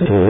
อิ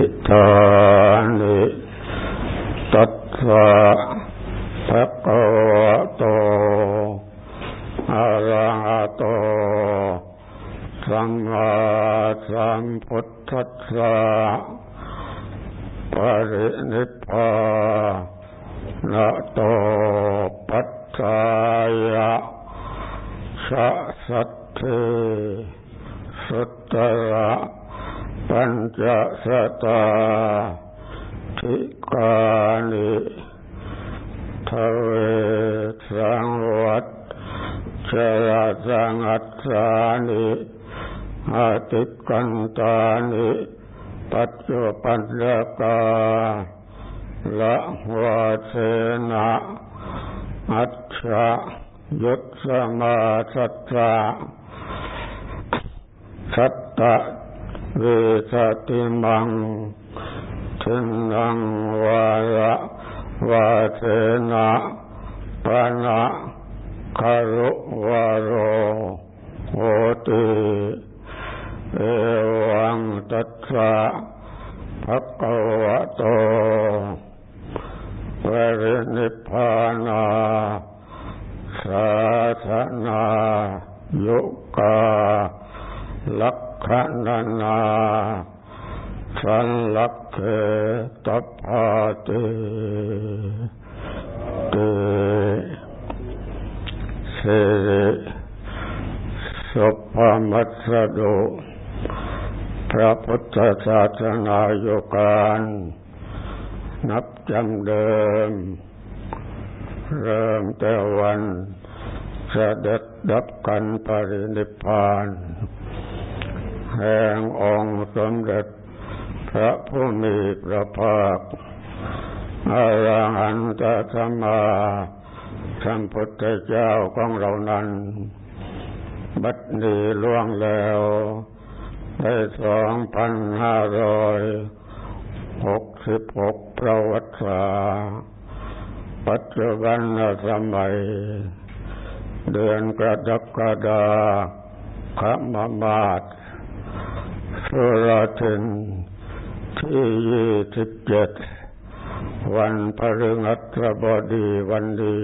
หกสิบหกประวัติศาสตร์ปัจจุบันสมัย เดือนกระดกกระดาขมมาศสุรทินที่ยี่สิบเจ็ดวันพฤหัสบดีวันดี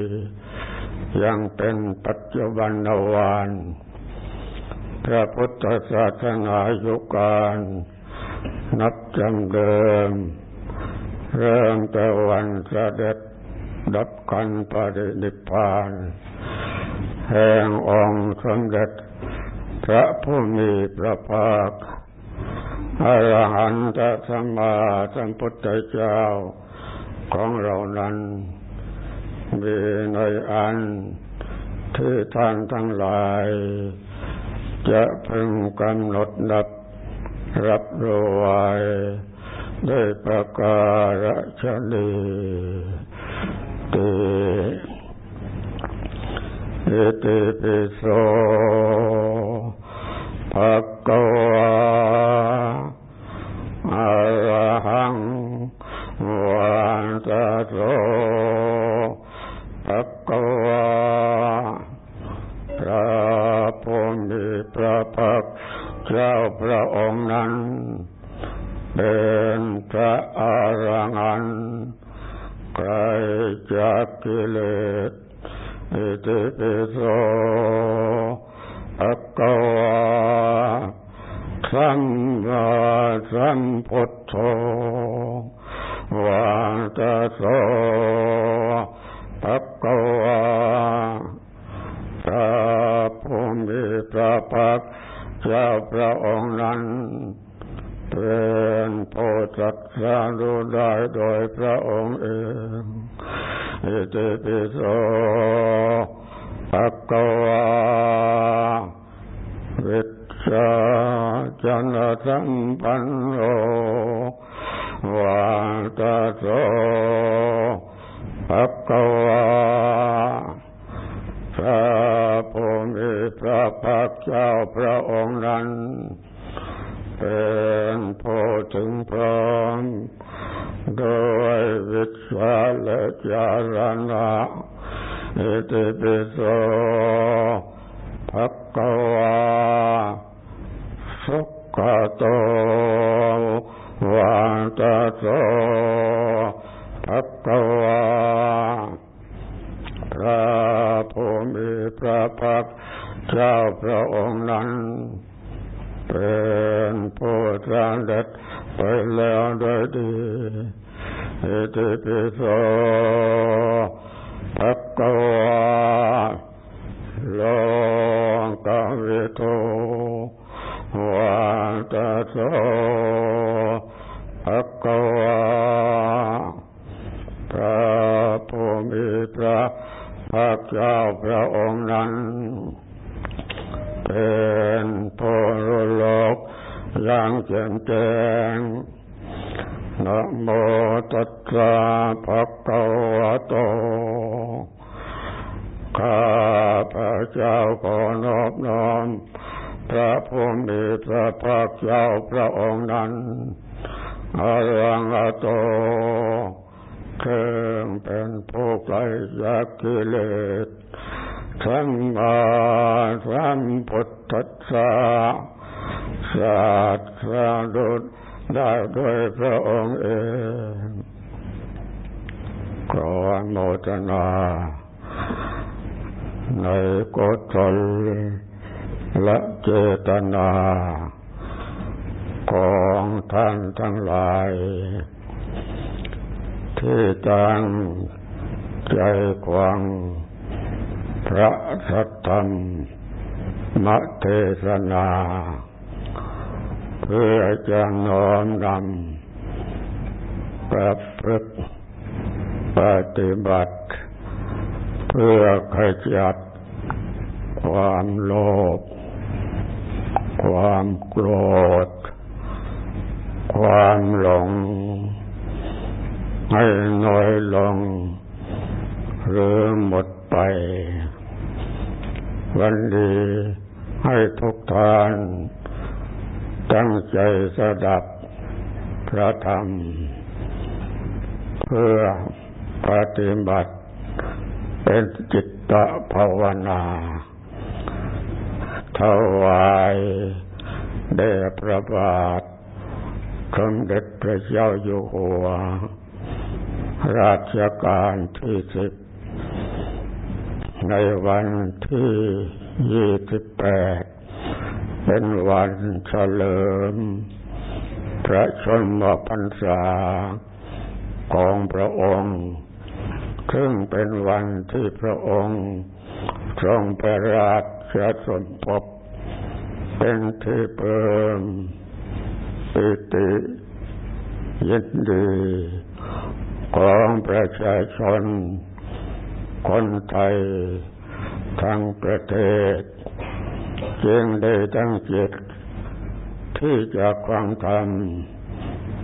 ยังเป็นปัจจุบันวานพระพุทธศาสนายุการ นับจำเดิม เริ่มแต่วันเสด็จดับกันปรินิพพานแห่งองค์สมเด็จพระผู้มีพระภาคอรหันตสัมมาสัมพุทธเจ้าของเรานั้น มีในอันที่ท่านทั้งหลาย จะพึงกำหนดนับ รับรู้ไว้ด้วยประการฉลีติอิติปิโสภะคะวะอะระหังวันตะโสภะคะวะพระผู้มีพระภาค เจ้าพระองค์นั้น เป็นพระอรหันต์ไกลจากกิเลสอิติปิโสภะคะวะสัมมาสัมพุทโธวาตะโสภะคะวะพระผู้มีพระภาค เจ้าพระองค์นั้นเป็นผู้จักสารู้ได้โดยพระองค์เองอิติปิโสภะคะวะวิชาจนสัมปันโนวาตะโสภะคะวะพระผู้มี พระพักเจ้าพระองค์นั้น เป็นผู้ถึงพร้อมด้วยวิชาและจารณะอิติปิโสภะกะวาสุขโตวันตะโตภะกะวาพระภูมิพระภาค เจ้าพระองค์นั้น เป็นผู้สำเร็จไปแล้วด้วยดีอิติปิโส แจ่มแจ้งนะโมตัสสะภะคะวะโต ข้าพระเจ้าขอนอบน้อมพระผู้มีพระภาคเจ้าพระองค์นั้นอรังอโตเครื่องเป็นผู้ไกลจากกิเลสทั้งมาสัมพุทธัสสะศาสา ได้ด้วยพระองค์เองขอโมทนาในกุศลและเจตนา ของท่านทั้งหลาย ที่ตั้งใจควัง พระสัทธรรมมเทศนา เพื่อจะน้อมนำประพฤติปฏิบัติ เพื่อขจัดความโลภความโกรธ ความหลง ให้น้อยลง หรือหมดไป วันดีให้ทุกท่าน ตั้งใจสดับพระธรรม เพื่อปฏิบัติเป็นจิตตภาวนาถวายแด่พระบาทสมเด็จพระเจ้าอยู่หัว ราชการที่สิบในวันที่ยี่สิบแปด เป็นวันเฉลิม พระชนมพรรษาของพระองค์ ซึ่งเป็นวันที่พระองค์ทรงประราชจะสมภพเป็นที่เพิ่มปิติยินดีของประชาชน คนไทยทั้งประเทศ จึงได้ตั้งจิตที่จะควังธรรม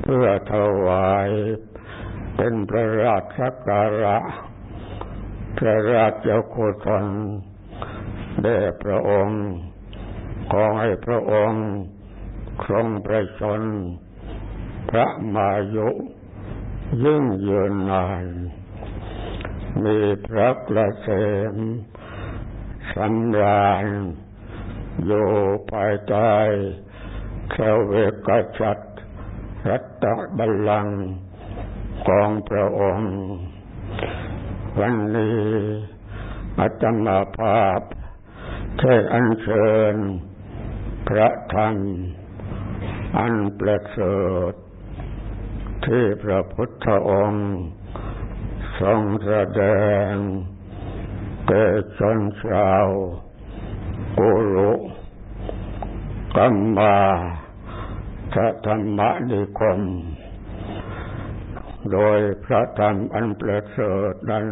เพื่อถวายเป็นพระราชการะ พระราชโคศลแด่พระองค์ ขอให้พระองค์ทรงประชน พระมายุยิ่งยืนนานมีพระกระเสมสำราญ อยู่ภายใต้เทเวกชัดรัตบัลลังก์ของพระองค์ วันนี้อาตมาภาพได้อัญเชิญพระธรรมอันประเสริฐที่พระพุทธองค์ทรงแสดงแก่ชนชาว กุรุกัมมาพระธรรมนิคม โดยพระธรรมอันประเสริฐนั้น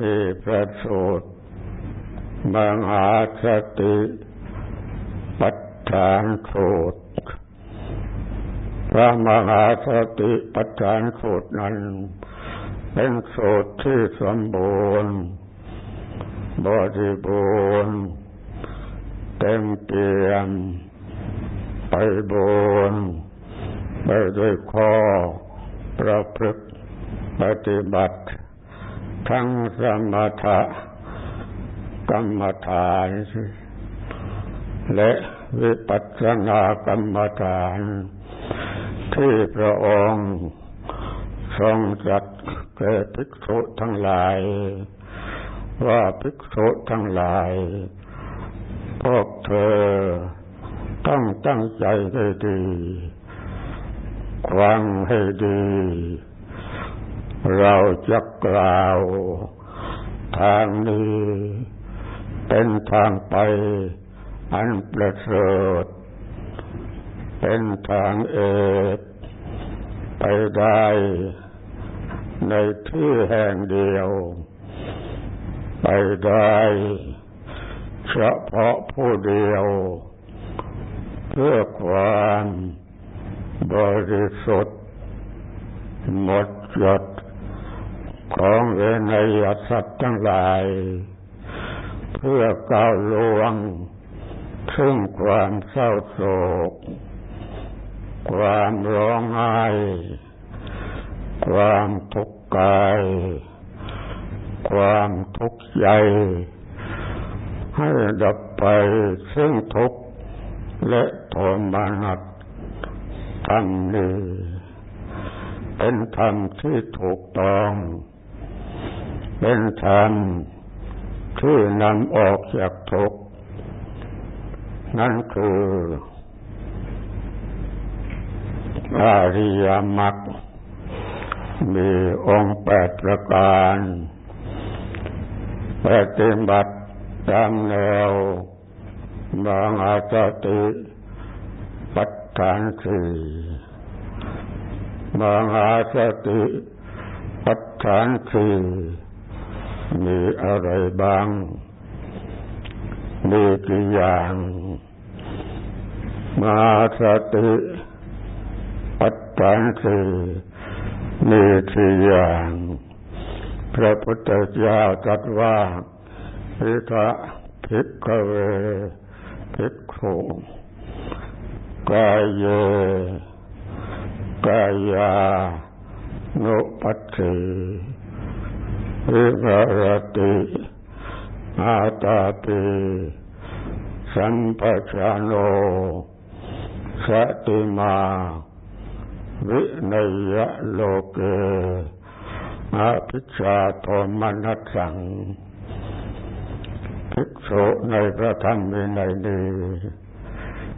มีประสูตรมหาสติปัฏฐานสูตรพระมหาสติปัฏฐานสูตรนั้น เป็นสูตรที่สมบูรณ์ บริบูรณ์เต็มเปี่ยมไปบูรณ์ไปด้วยข้อประพฤติปฏิบัติ ทั้งสมถะกรรมฐานและวิปัสสนากรรมฐาน ที่พระองค์ทรงจัดแก่ภิกษุทั้งหลาย ว่าภิกษุทั้งหลาย พวกเธอต้องตั้งใจให้ดีฟังให้ดี เราจะกล่าว ทางนี้ เป็นทางไป อันประเสริฐเป็นทางเอกไปได้ ในที่แห่งเดียว ไปได้เฉพาะผู้เดียว เพื่อความบริสุทธิ์หมดจดของเวนยสัตว์ทั้งหลาย เพื่อก้าวล่วงซึ่งความเศร้าโศก ความร้องไห้ ความทุกข์กาย ความทุกข์ใจ ให้ดับไปซึ่งทุกข์และโทมนัสธรรมนี้เป็นธรรมที่ถูกต้อง เป็นธรรมที่นำออกจากทุกข์นั่นคืออาริยมรรคมีองค์แปดประการ ปฏิบัติตามแนวบางอาจติปัฏฐานสี่บางอาสติปัฏฐานสี่มีอะไรบ้าง มีกี่อย่าง มาสติปัฏฐานสี่มีสี่อย่าง พระพุทธเจ้าตรัสว่าพิทะภิกเวภิกขุกายเยกายานุปัสสิวิหารติอาตาปิสัมปชาโนสติมา วินัยโลเก อาภิชาโทมนัสสังภิกษุในพระธรรมวินัยนี้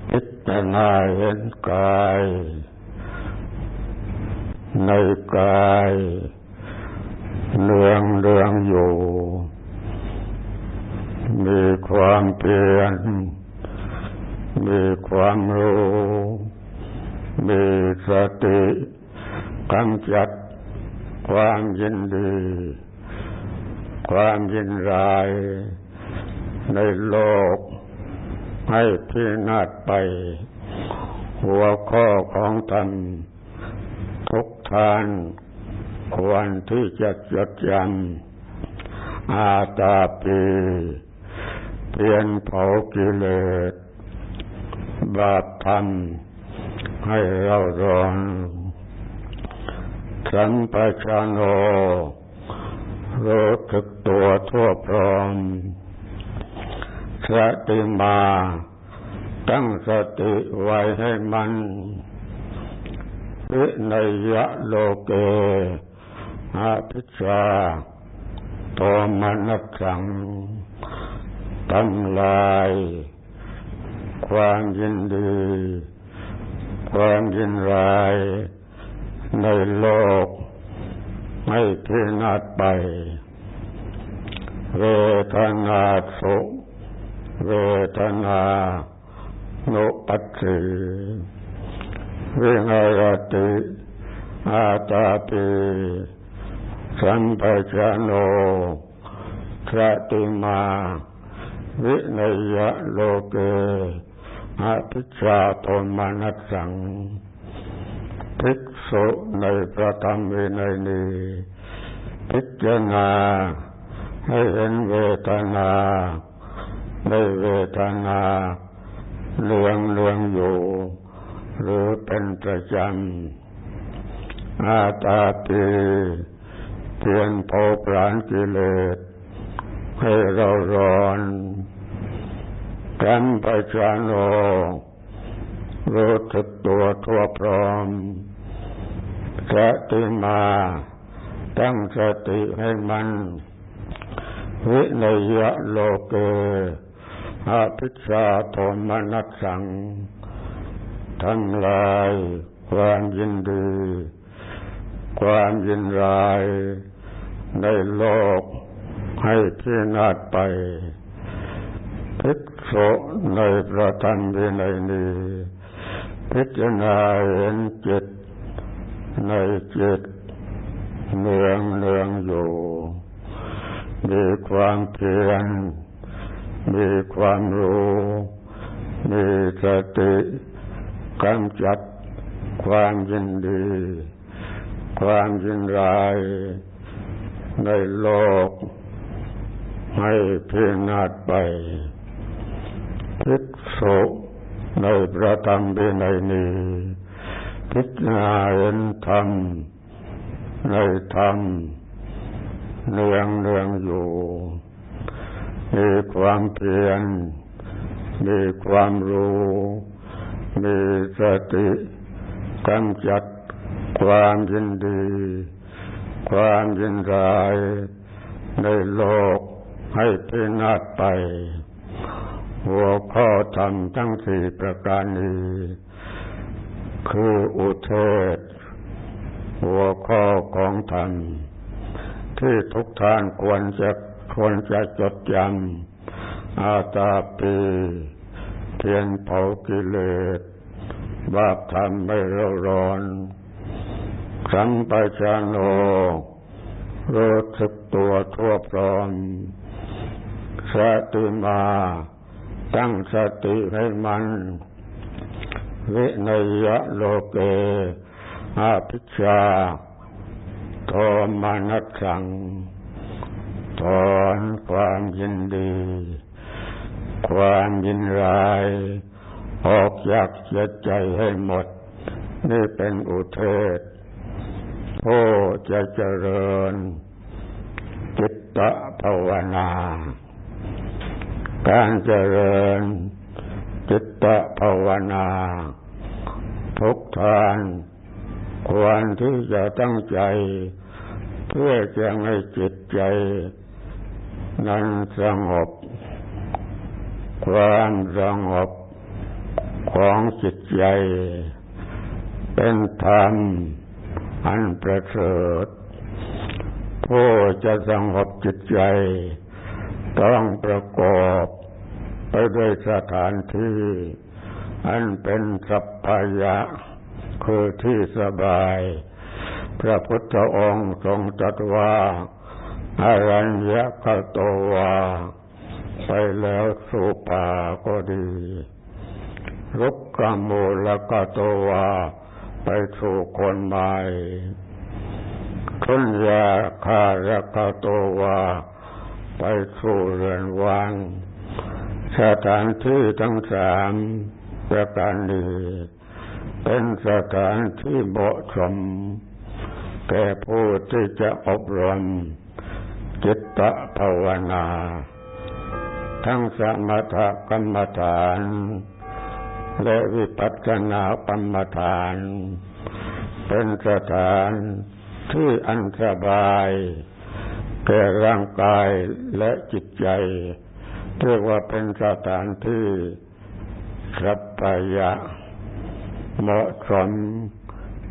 พิจารณาเห็นกาย ในกายเนืองเรืองอยู่ มีความเปลี่ยน มีความรู้ มีสติกำจัด ความยินดี ความยินร้าย ในโลก ให้พินาศไป หัวข้อของท่านทุกทานควรที่จะจดจำอาตาปีเพียนเผากิเลสบาปธรรมให้เราร้อน สัมปชานโนรู้ถึกตัวทั่วพร้อมสติมาตั้งสติไว้ให้มันวินยะโลเกอาภิชาโทมนัสสังทำลาย ความยินดี ความยินร้าย ในโลกไม่พินาศไป เวทนาสุเวทนาโนปัสสิวิหารติอาตาปิสัมปชาโนสติมา วินยโลเกอาภิชาโทมานัสสังภิก ษุในพระธรรมวินัยนี้ พิจารณาให้เห็นเวทนาในเวทนาเลืองเลืองอยู่ หรือเป็นประจำอาตาตีเพียนโผปราณกิเลส ให้เราร้อนกันปชานโนรู้สึกตัวทั่วพร้อม สติมา ตั้งสติให้มันวิเนัยโลเกอาภิชาโทมนัสสังทำลายความยินดี ความยินร้าย ในโลกให้พินาศไปพิกโสในประธรรมวินัยนี้พิจารณาเห็นจิต ในจิตเนืองเนืองอยู่ มีความเพียรมีความรู้มีสติกำจัดความยินดี ความยินร้าย ในโลก ให้พินาศไปพิกโสในพระธรรมวินัยนี้ พิจารณาเห็นธรรมในธรรมเนืองเนืองอยู่ มีความเพียร มีความรู้ มีสติกำจัดความยินดี ความยินร้ายในโลกให้พินาศไป หัวข้อธรรมทั้งสี่ประการนี้ คืออุเทศ หัวข้อของธรรมที่ทุกท่านควรจะควรจะจดจำอาตาปีเพียนเผากิเลส บาปทำไม่รร้อนสัมปชานโนรู้สึกตัวทั่วพร้อมสติมา ตั้งสติให้มัน วินยโลเกอาภิชาโทมานัสังถอนความยินดี ความยินร้าย ออกจากเจใจให้หมด นี่เป็นอุเทศโอ้จะเจริญ จิตตภาวนา การเจริญ จิตตภาวนาทุกทานควรที่จะตั้งใจ เพื่อจะให้จิตใจ นั้นสงบ ความสงบของจิตใจ เป็นธรรมอันประเสริฐผู้จะสงบจิตใจ ต้องประกอบ ไปด้วยสถานที่ อันเป็นสัพพยะ คือที่สบาย พระพุทธองค์ทรงตรัสว่าอารัญญะกโตวา ไปแล้วสุปาก็ดีรุกกามูลกโตวา ไปสู่คนใหม่ทุนยาคารกโตวา ไปสู่เรือนว่าง สถานที่ทั้งสามประการนี้เป็นสถานที่เหมาะสมแก่ผู้ที่จะอบรมจิตตภาวนา ทั้งสมถกรรมฐาน และวิปัสสนากรรมฐาน เป็นสถานที่อันสบาย แก่ร่างกายและจิตใจ เรียกว่าเป็นสถานที่สัพยะเหมาะสม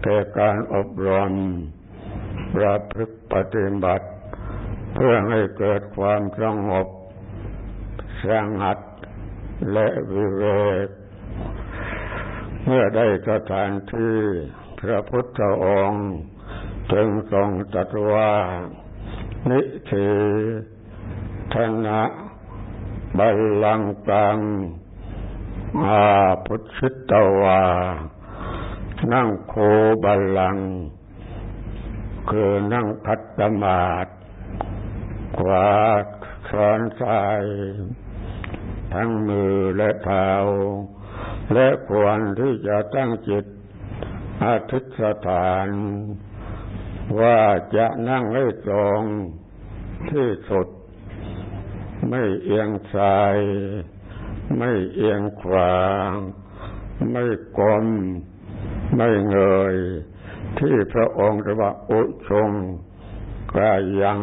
แก่การอบรมประพฤติปฏิบัติ เพื่อให้เกิดความสงบสงัดและวิเวก เมื่อได้สถานที่พระพุทธองค์จึงทรงตรัสว่า นิเทธนะ บัลลังกังอาพุทธิตวา นั่งโคบัลลัง คือนั่งคัตตมาดขวาซ้อนซ้าย ทั้งมือและเท้า และควรที่จะตั้งจิตอธิษฐาน ว่าจะนั่งให้ตรงที่สุด ไม่เอียงซ้าย ไม่เอียงขวา ไม่กลมไม่เงย ที่พระองค์เรียกว่าอุชงกายัง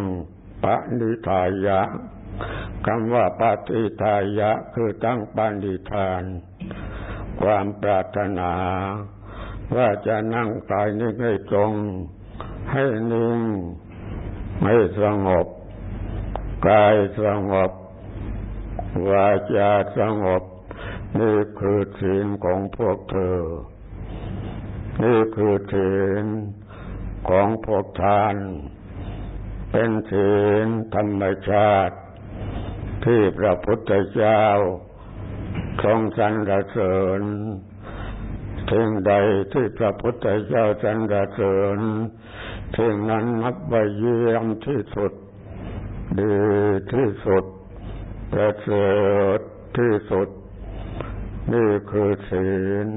ปะนิทายะคำว่าปฏิทายะคือตั้งปณิธาน ความปรารถนา ว่าจะนั่งกายนี้ให้ตรง ให้นิ่ง ให้สงบ กายสงบวาจาสงบ นี่คือศีลของพวกเธอ นี่คือศีลของพวกทาน เป็นศีลธรรมชาติ ที่พระพุทธเจ้าทรงสรรเสริญถึงใดที่พระพุทธเจ้าสรรเสริญถึงนั้นนับว่าเยี่ยมที่สุด ดีที่สุดประเสริฐที่สุด นี่คือศีล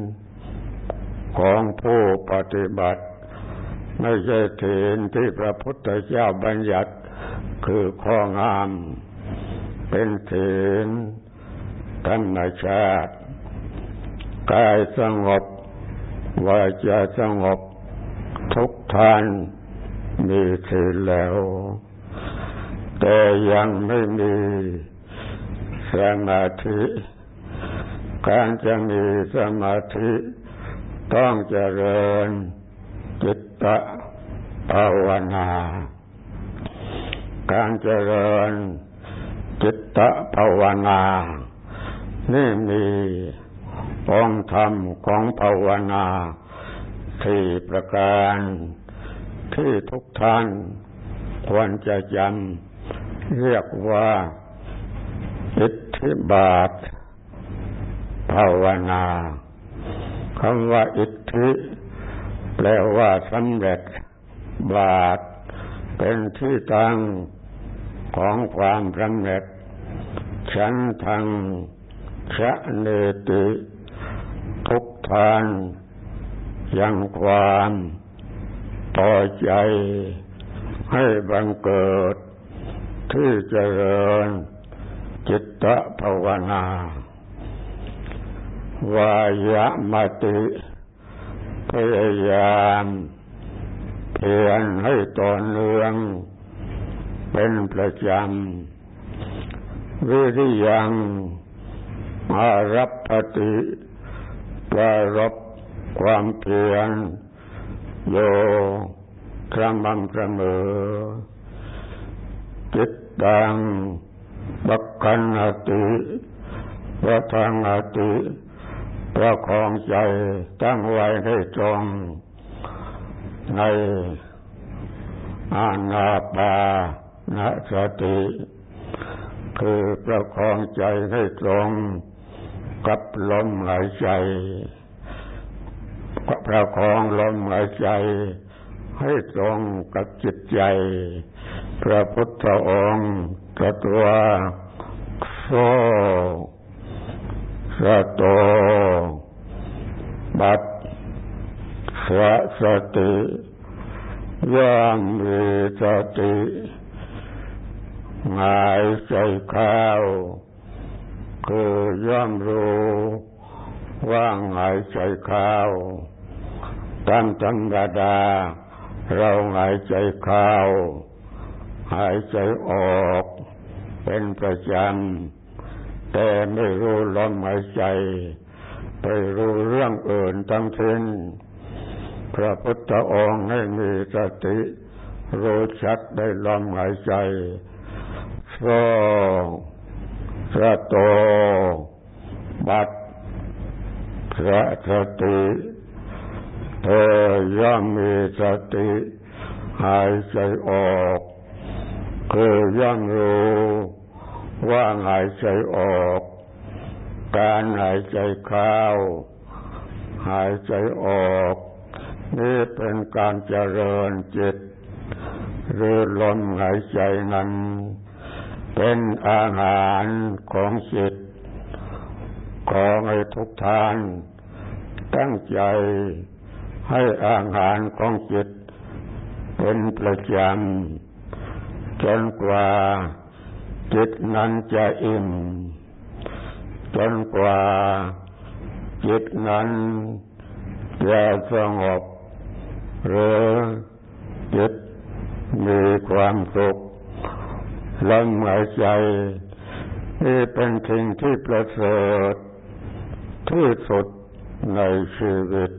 ของผู้ปฏิบัติ ไม่ใช่ศีลที่พระพุทธเจ้าบัญญัติคือข้องาม เป็นศีลธรรมชาติกายสงบวาจาสงบทุกท่านมีศีลแล้ว แต่ยังไม่มีสมาธิ การจะมีสมาธิ ต้องเจริญจิตตภาวนา การเจริญจิตตภาวนา นี่มีองค์ธรรมของภาวนาที่ประการที่ทุกท่านควรจะจำ เรียกว่าอิทธิบาทภาวนาคำว่าอิทธิแปลว่าสำเร็จบาทเป็นที่ตั้งของความสำเร็จฉันทางชะเนติทุกทานยังความพอใจให้บังเกิด ที่เจริญ จิตตภาวนา วายามติพยายามเพียรให้ต่อเนื่องเป็นประจำวิริยังมารับปฏิปรารบความเพียรโยครมังเสมอจิต ดังบักกันอติประทางอติประคองใจตั้งไว้ให้ตรงในอาณาปานสติ คือประคองใจให้ตรงกับลมหายใจประคองลมหายใจให้ตรงกับจิตใจ พระพุทธองค์ตรัสว่าโซสโตบัตสสติยามมีสติหายใจเข้าคือย่อมรู้ว่างหายใจเข้าตามธรรมดาเราหายใจเข้า หายใจออกเป็นประจำแต่ไม่รู้ลมหายใจ ไปรู้เรื่องอื่นทั้งสิ้นพระพุทธองค์ให้มีสติรู้ชัดได้ลมหายใจโซสะโต บัดพระสติเธอย่อมมีสติหายใจออก คือย่อมรู้ว่าหายใจออก การหายใจเข้า หายใจออก นี่เป็นการเจริญจิตหรือลมหายใจนั้น เป็นอาหารของจิต ของให้ทุกท่าน ตั้งใจให้อาหารของจิต เป็นประจำ จนกว่าจิตนั้นจะอิ่ม จนกว่าจิตนั้นจะสงบ หรือจิตมีความสุขลมหายใจนี่เป็นสิ่งที่ประเสริฐที่สุดในชีวิต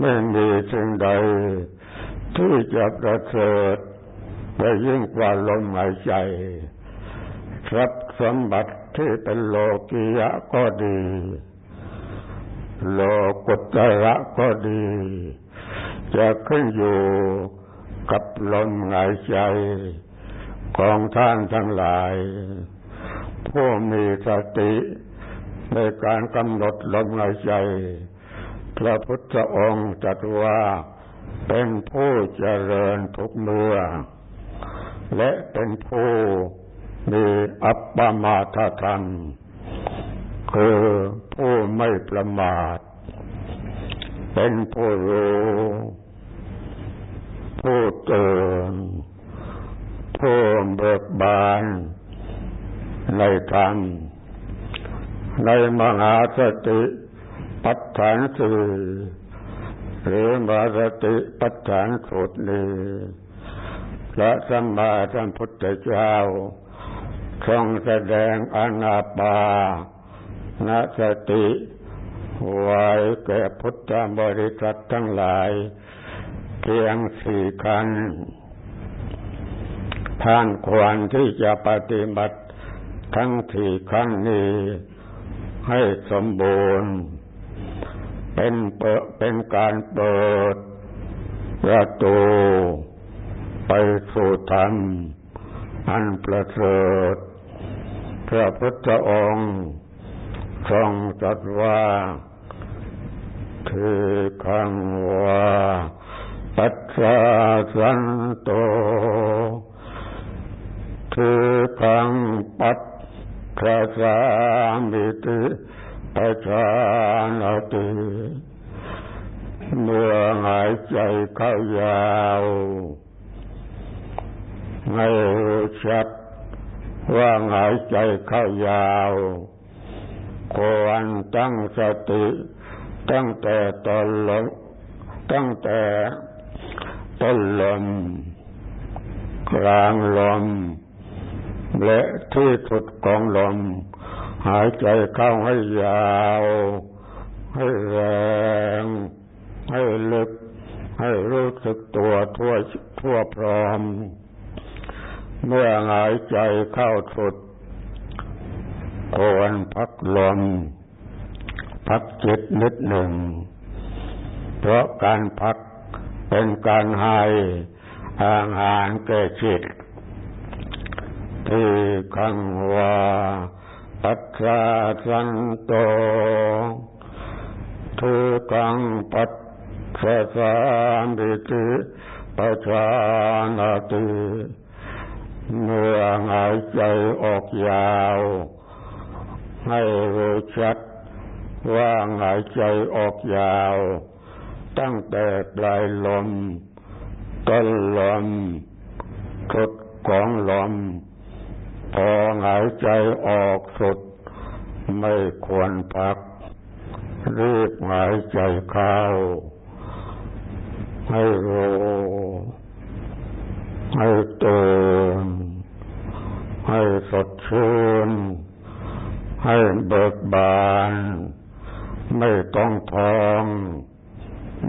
ไม่มีสิ่งใดที่จะประเสริฐ ไปยิ่งกว่าลมหายใจทรัพย์สมบัติที่เป็นโลกียะก็ดี โลกุตระก็ดี จะขึ้นอยู่กับลมหายใจของท่านทั้งหลาย ผู้มีสติในการกำหนดลมหายใจ พระพุทธองค์จัดว่าเป็นผู้เจริญทุกเมื่อ และเป็นผู้มีอัปปมาทธรรม คือผู้ไม่ประมาท เป็นผู้รู้ผู้เตือนผู้เบิกบานในธรรมในมหาสติปัฏฐานสี่หรือมหาสติปัฏฐานสูตรนี้ พระสัมมาสัมพุทธเจ้าทรงแสดงอนาปานสติไว้แก่พุทธบริษัททั้งหลาย เพียงสี่ขั้นท่านควรที่จะปฏิบัติทั้งสี่ขั้นนี้ให้สมบูรณ์ เป็นเปเป็นการเปิดประตู ไปสู่ธรรมอันประเสริฐพระพุทธองค์ทรงตรัสว่าคือคังว่าปัจจาสันโตคือคังปัจจาสามิติปัจจานติเมื่อหายใจเข้ายาว ให้รู้ชัด ว่าหายใจเข้ายาวควรตั้งสติ ตั้งแต่ตอนลมตั้งแต่ต้นลม กลางลม และที่สุดของลม หายใจเข้าให้ยาว ให้แรง ให้ลึก ให้รู้สึกตัวทั่วทั่วพร้อม เมื่อหายใจเข้าสุดควรพักลม พักจิตนิดหนึ่ง เพราะการพักเป็นการให้อาหารแก่จิตที่ขังว่าปัจจาสันโตทุกังปัจจสามิติปัจจานาติ เมื่อหายใจออกยาว ให้รู้ชัดว่าหายใจออกยาว ตั้งแต่ปลายลม ต้นลมสุดของลม พอหายใจออกสุด ไม่ควรพัก รีบหายใจเข้า ให้รู้ ให้ตื่นให้สดชื่นให้เบิกบาน ไม่ต้องท้อง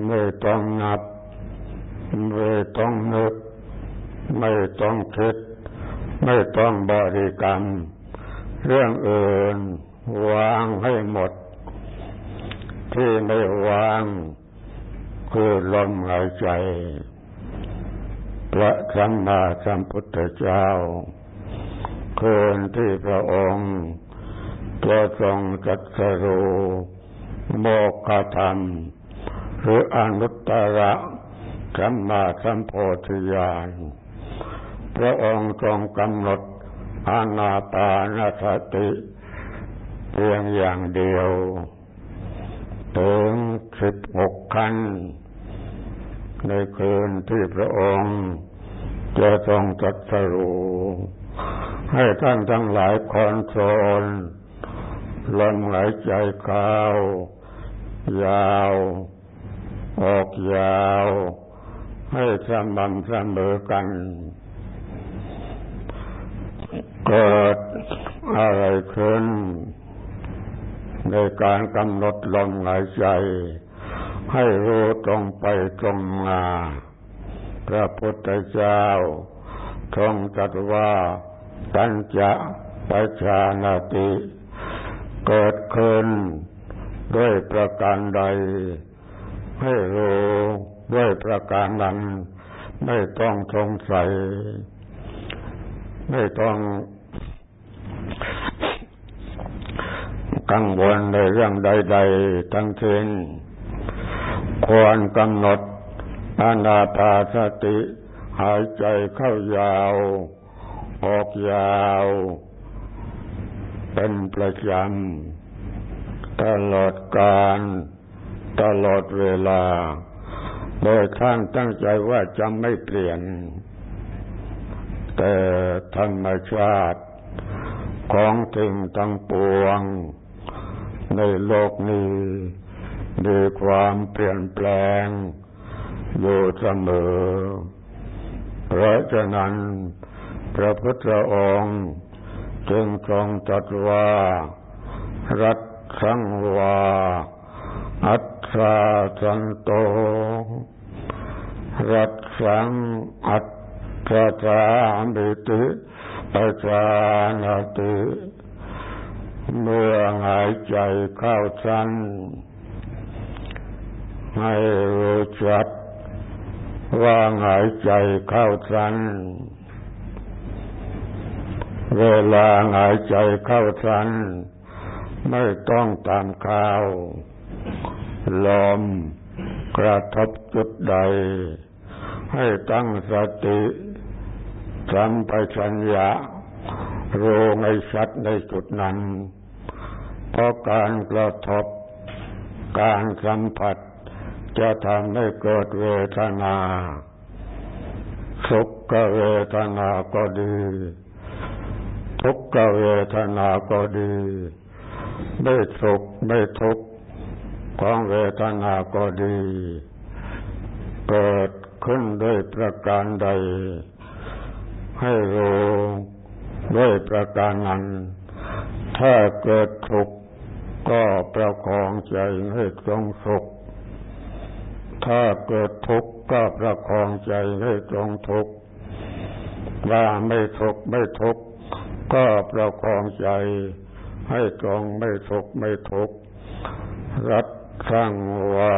ไม่ต้องนับ ไม่ต้องนึก ไม่ต้องคิด ไม่ต้องบริกรรม เรื่องอื่นวางให้หมด ที่ไม่วาง คือลมหายใจ ระสัมมาสัมพุทธเจ้าคืนที่พระองค์จะทรงจัดสรูโมกขธรรม หรืออนุตตรสัมมาสัมโพธิญาณพระองค์ทรงกำหนดอานาปานสติ เพียงอย่างเดียว ถึงสิบหกขั้นในคืนที่พระองค์ จะทรงจัดสรูให้ท่านทั้งหลายคอนโทรลลมหายใจเข้ายาว ออกยาว ให้สม่ำเสมอกันเกิดอะไรขึ้น ในการกำหนดลมหายใจ ให้รู้ตรงไปตรงมา พระพุทธเจ้าทรงตรัสว่าตัญจะปัจานาติ เกิดขึ้นด้วยประการใด ให้รู้ด้วยประการนั้นไม่ต้องสงสัย ไม่ต้องกังวลในเรื่องใด ๆ ทั้งสิ้นควรกำหนด อานาปาสติ หายใจเข้ายาว ออกยาว เป็นประจำตลอดการ ตลอดเวลา โดยท่านตั้งใจว่าจะไม่เปลี่ยน แต่ธรรมชาติ ของสิ่งทั้งปวง ในโลกนี้มีความเปลี่ยนแปลง อยู่เสมอ เพราะฉะนั้น พระพุทธองค์จึงทรงตรัสว่า รัตสังวา อัตตาสันโต รัตสังอัตตาสามิติปัจานาติเมื่อหายใจเข้าสั้นให้รู้จัก ว่าหายใจเข้าสั้นเวลาหายใจเข้าสั้นไม่ต้องตามข้าว ลมกระทบจุดใด ให้ตั้งสติสัมปชัญญะรู้ให้ชัดในจุดนั้น เพราะการกระทบการสัมผัส จะทำให้เกิดเวทนาสุขเวทนาก็ดี ทุกขเวทนาก็ดีไม่สุขไม่ทุกข์ของเวทนาก็ดี เกิดขึ้นด้วยประการใด ให้รู้ด้วยประการนั้น ถ้าเกิดทุกข์ก็ประคองใจให้ตรงสุข ถ้าเกิดทุกข์ก็ประคองใจให้ตรงทุกข์ว่าไม่ทุกข์ไม่ทุกข์ก็ประคองใจ ให้ตรงไม่ทุกข์ไม่ทุกข์รัตสังวา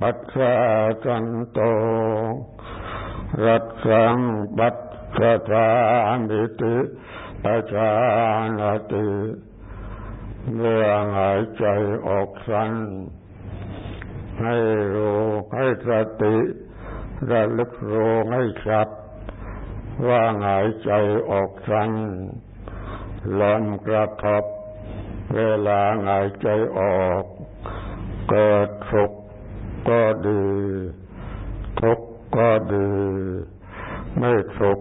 ปัสสะจันโต รัตสังปัสสะทามิติปัจานาติเมื่อหายใจออกสั้น ให้รู้ให้สติระลึกรู้ให้ชัด ว่าหายใจออกสั้นลมกระทบเวลาหายใจออกเกิดสุขก็ดีทุกข์ก็ดี ไม่สุข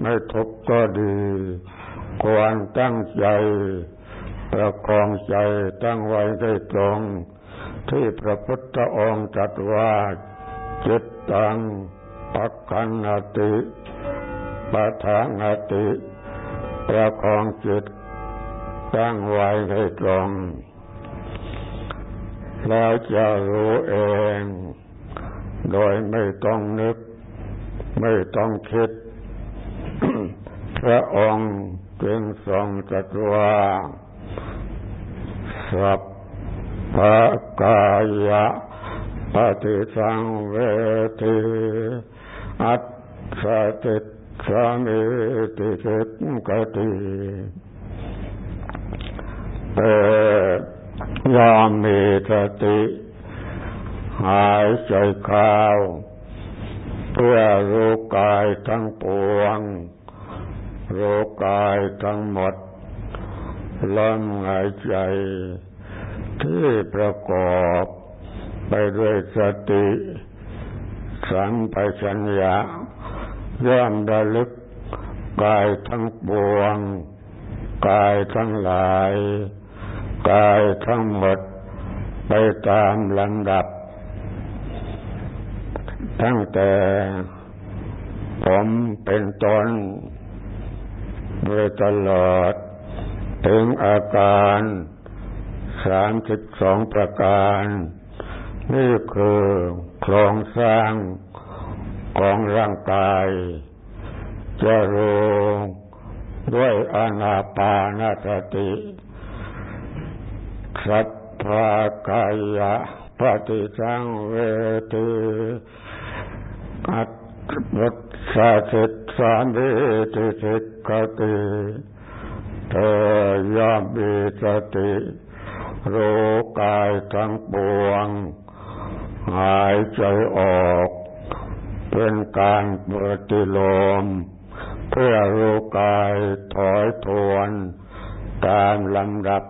ไม่ทุกข์ก็ดีควรตั้งใจประคองใจตั้งไว้ได้ตรง ที่พระพุทธองค์ตรัสว่าจิตตังปักขันติปัฏานาติประคองจิตตั้งไว้ให้ตรงแล้วจะรู้เอง โดยไม่ต้องนึก ไม่ต้องคิด พระองค์จึงทรงตรัสว่าสัพ ภกายะปฏิสังเวทีอัตสติสามิติสิกติเตยามีสติ หายใจเข้าเพื่อรู้กายทั้งปวง รู้กายทั้งหมดลมหายใจ ที่ประกอบไปด้วยสติสัมปชัญญะย่อมระลึกกายทั้งปวง กายทั้งหลาย กายทั้งหมดไปตามลำดับ ตั้งแต่ผมเป็นต้นโดยตลอดถึงอาการ สามสิบสองประการ นี่คือโครงสร้างของร่างกาย จะรู้ด้วยอนาปานาสติสัพพากายะปฏิสังเวทีอัตบุตสาสิตสามเวทิสิกติเธอยอมมีสติ รู้กายทั้งปวง หายใจออก เป็นการปฏิโลม เพื่อรู้กายถอยทวนตามลำดับ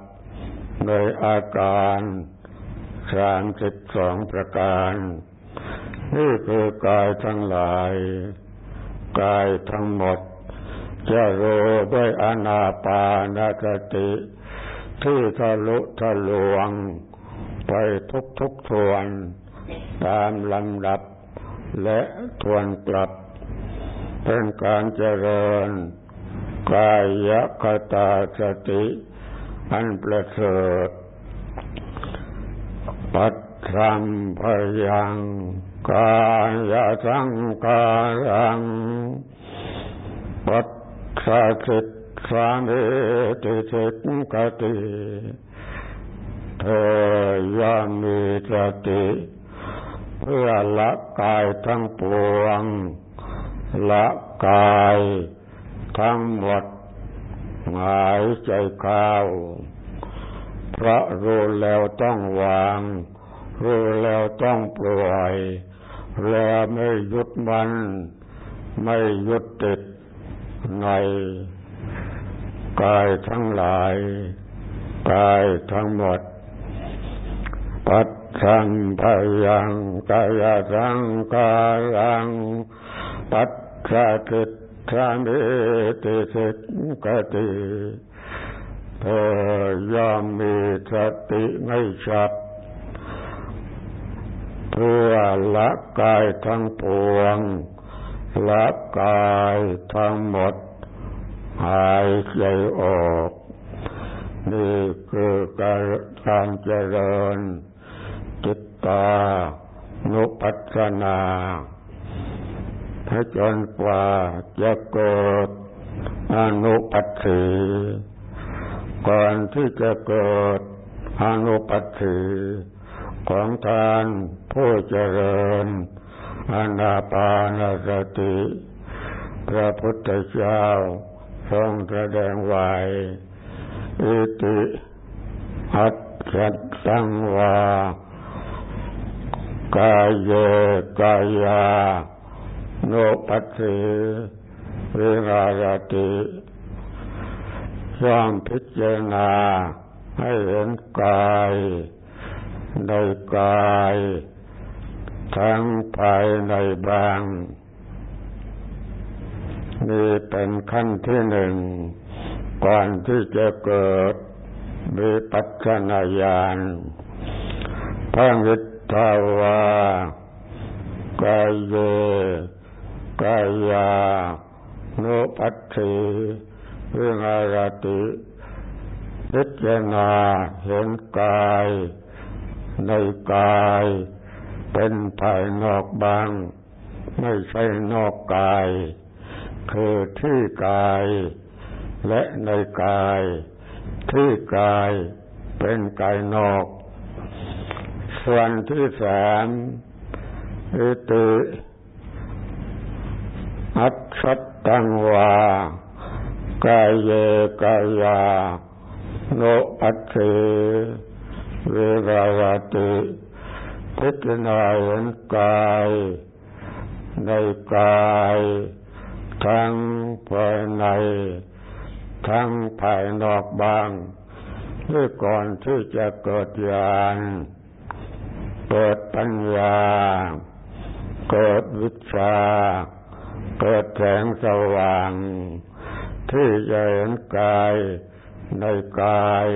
โดยอาการสามสิบสองประการ นี่คือกายทั้งหลาย กายทั้งหมด จะรู้ด้วยอนาปานสติ ที่ทะลุทะลวง ไปทุกทุกทวน ตามลำดับ และทวนกลับ เป็นการเจริญ กายคตาสติ อันประเสริฐปัตสัมพยังกายสังการังปัตสะสิ ตสามิติสิกกติเธอยามีสติเพื่อละกายทั้งปวง ละกายทั้งหมดหายใจเข้าพระรู้แล้วต้องวาง รู้แล้วต้องปล่อย แล้วไม่ยุดมัน ไม่ยุดติดใน กายทั้งหลาย กายทั้งหมด ปัจจันพยังกายสังการัง ปัจจติทามิติสิกติเธอย่อมมีสติไม่ชัดเพื่อละกายทั้งปวงละกายทั้งหมด หายใจออก นี่คือการเจริญ จิตตานุปัสสนาถ้าจนกว่าจะเกิดอนุปัสสีก่อนที่จะเกิดอนุปัสสีของทานผู้เจริญอนาปานสติ พระพุทธเจ้า ทรงแสดงไว้อิติอัตสัตสังวากายเยกายาโนปัสสิวิรารติย่อมพิจารณาให้เห็นกายในกาย ทั้งภายในบาง นี่เป็นขั้นที่หนึ่ง ก่อนที่จะเกิดมีปัจนาญาณพระมิตาวากายเยกายาโนปัตถิวิหารติพิจารณาเห็นกายในกายเป็นภายนอกบาง ไม่ใช่นอกกาย คือที่กาย และในกาย ที่กายเป็นกายนอก ส่วนที่สามอิติอัตสัตตังวากายเยกายาโนอัตเถเวราวติพิจารณาเห็นกาย ในกาย ทั้งภายใน ทั้งภายนอกบางด้วยก่อนที่จะเกิดญาณเกิดปัญญา เกิดวิชา เกิดแสงสว่าง ที่จะเห็นกายในกาย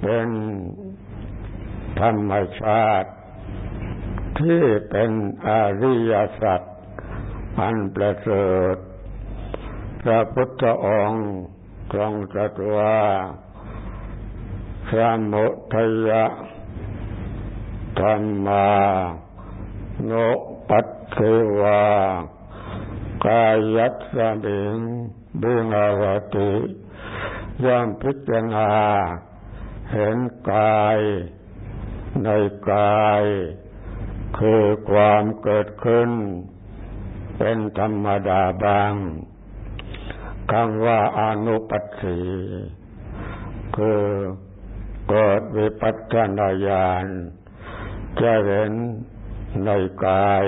เป็นธรรมชาติ ที่เป็นอริยสัจ อันประเสริฐพระพุทธองค์ทรงตรัสว่าสมุทัยะธรรมาโนปัตเทวากายัตสมิงบิงอวติย่อมพิจารณาเห็นกายในกาย คือความเกิดขึ้น เป็นธรรมดาบางคำว่าอนุปัสสีคือเกิดวิปัสสนาญาณจะเห็นในกาย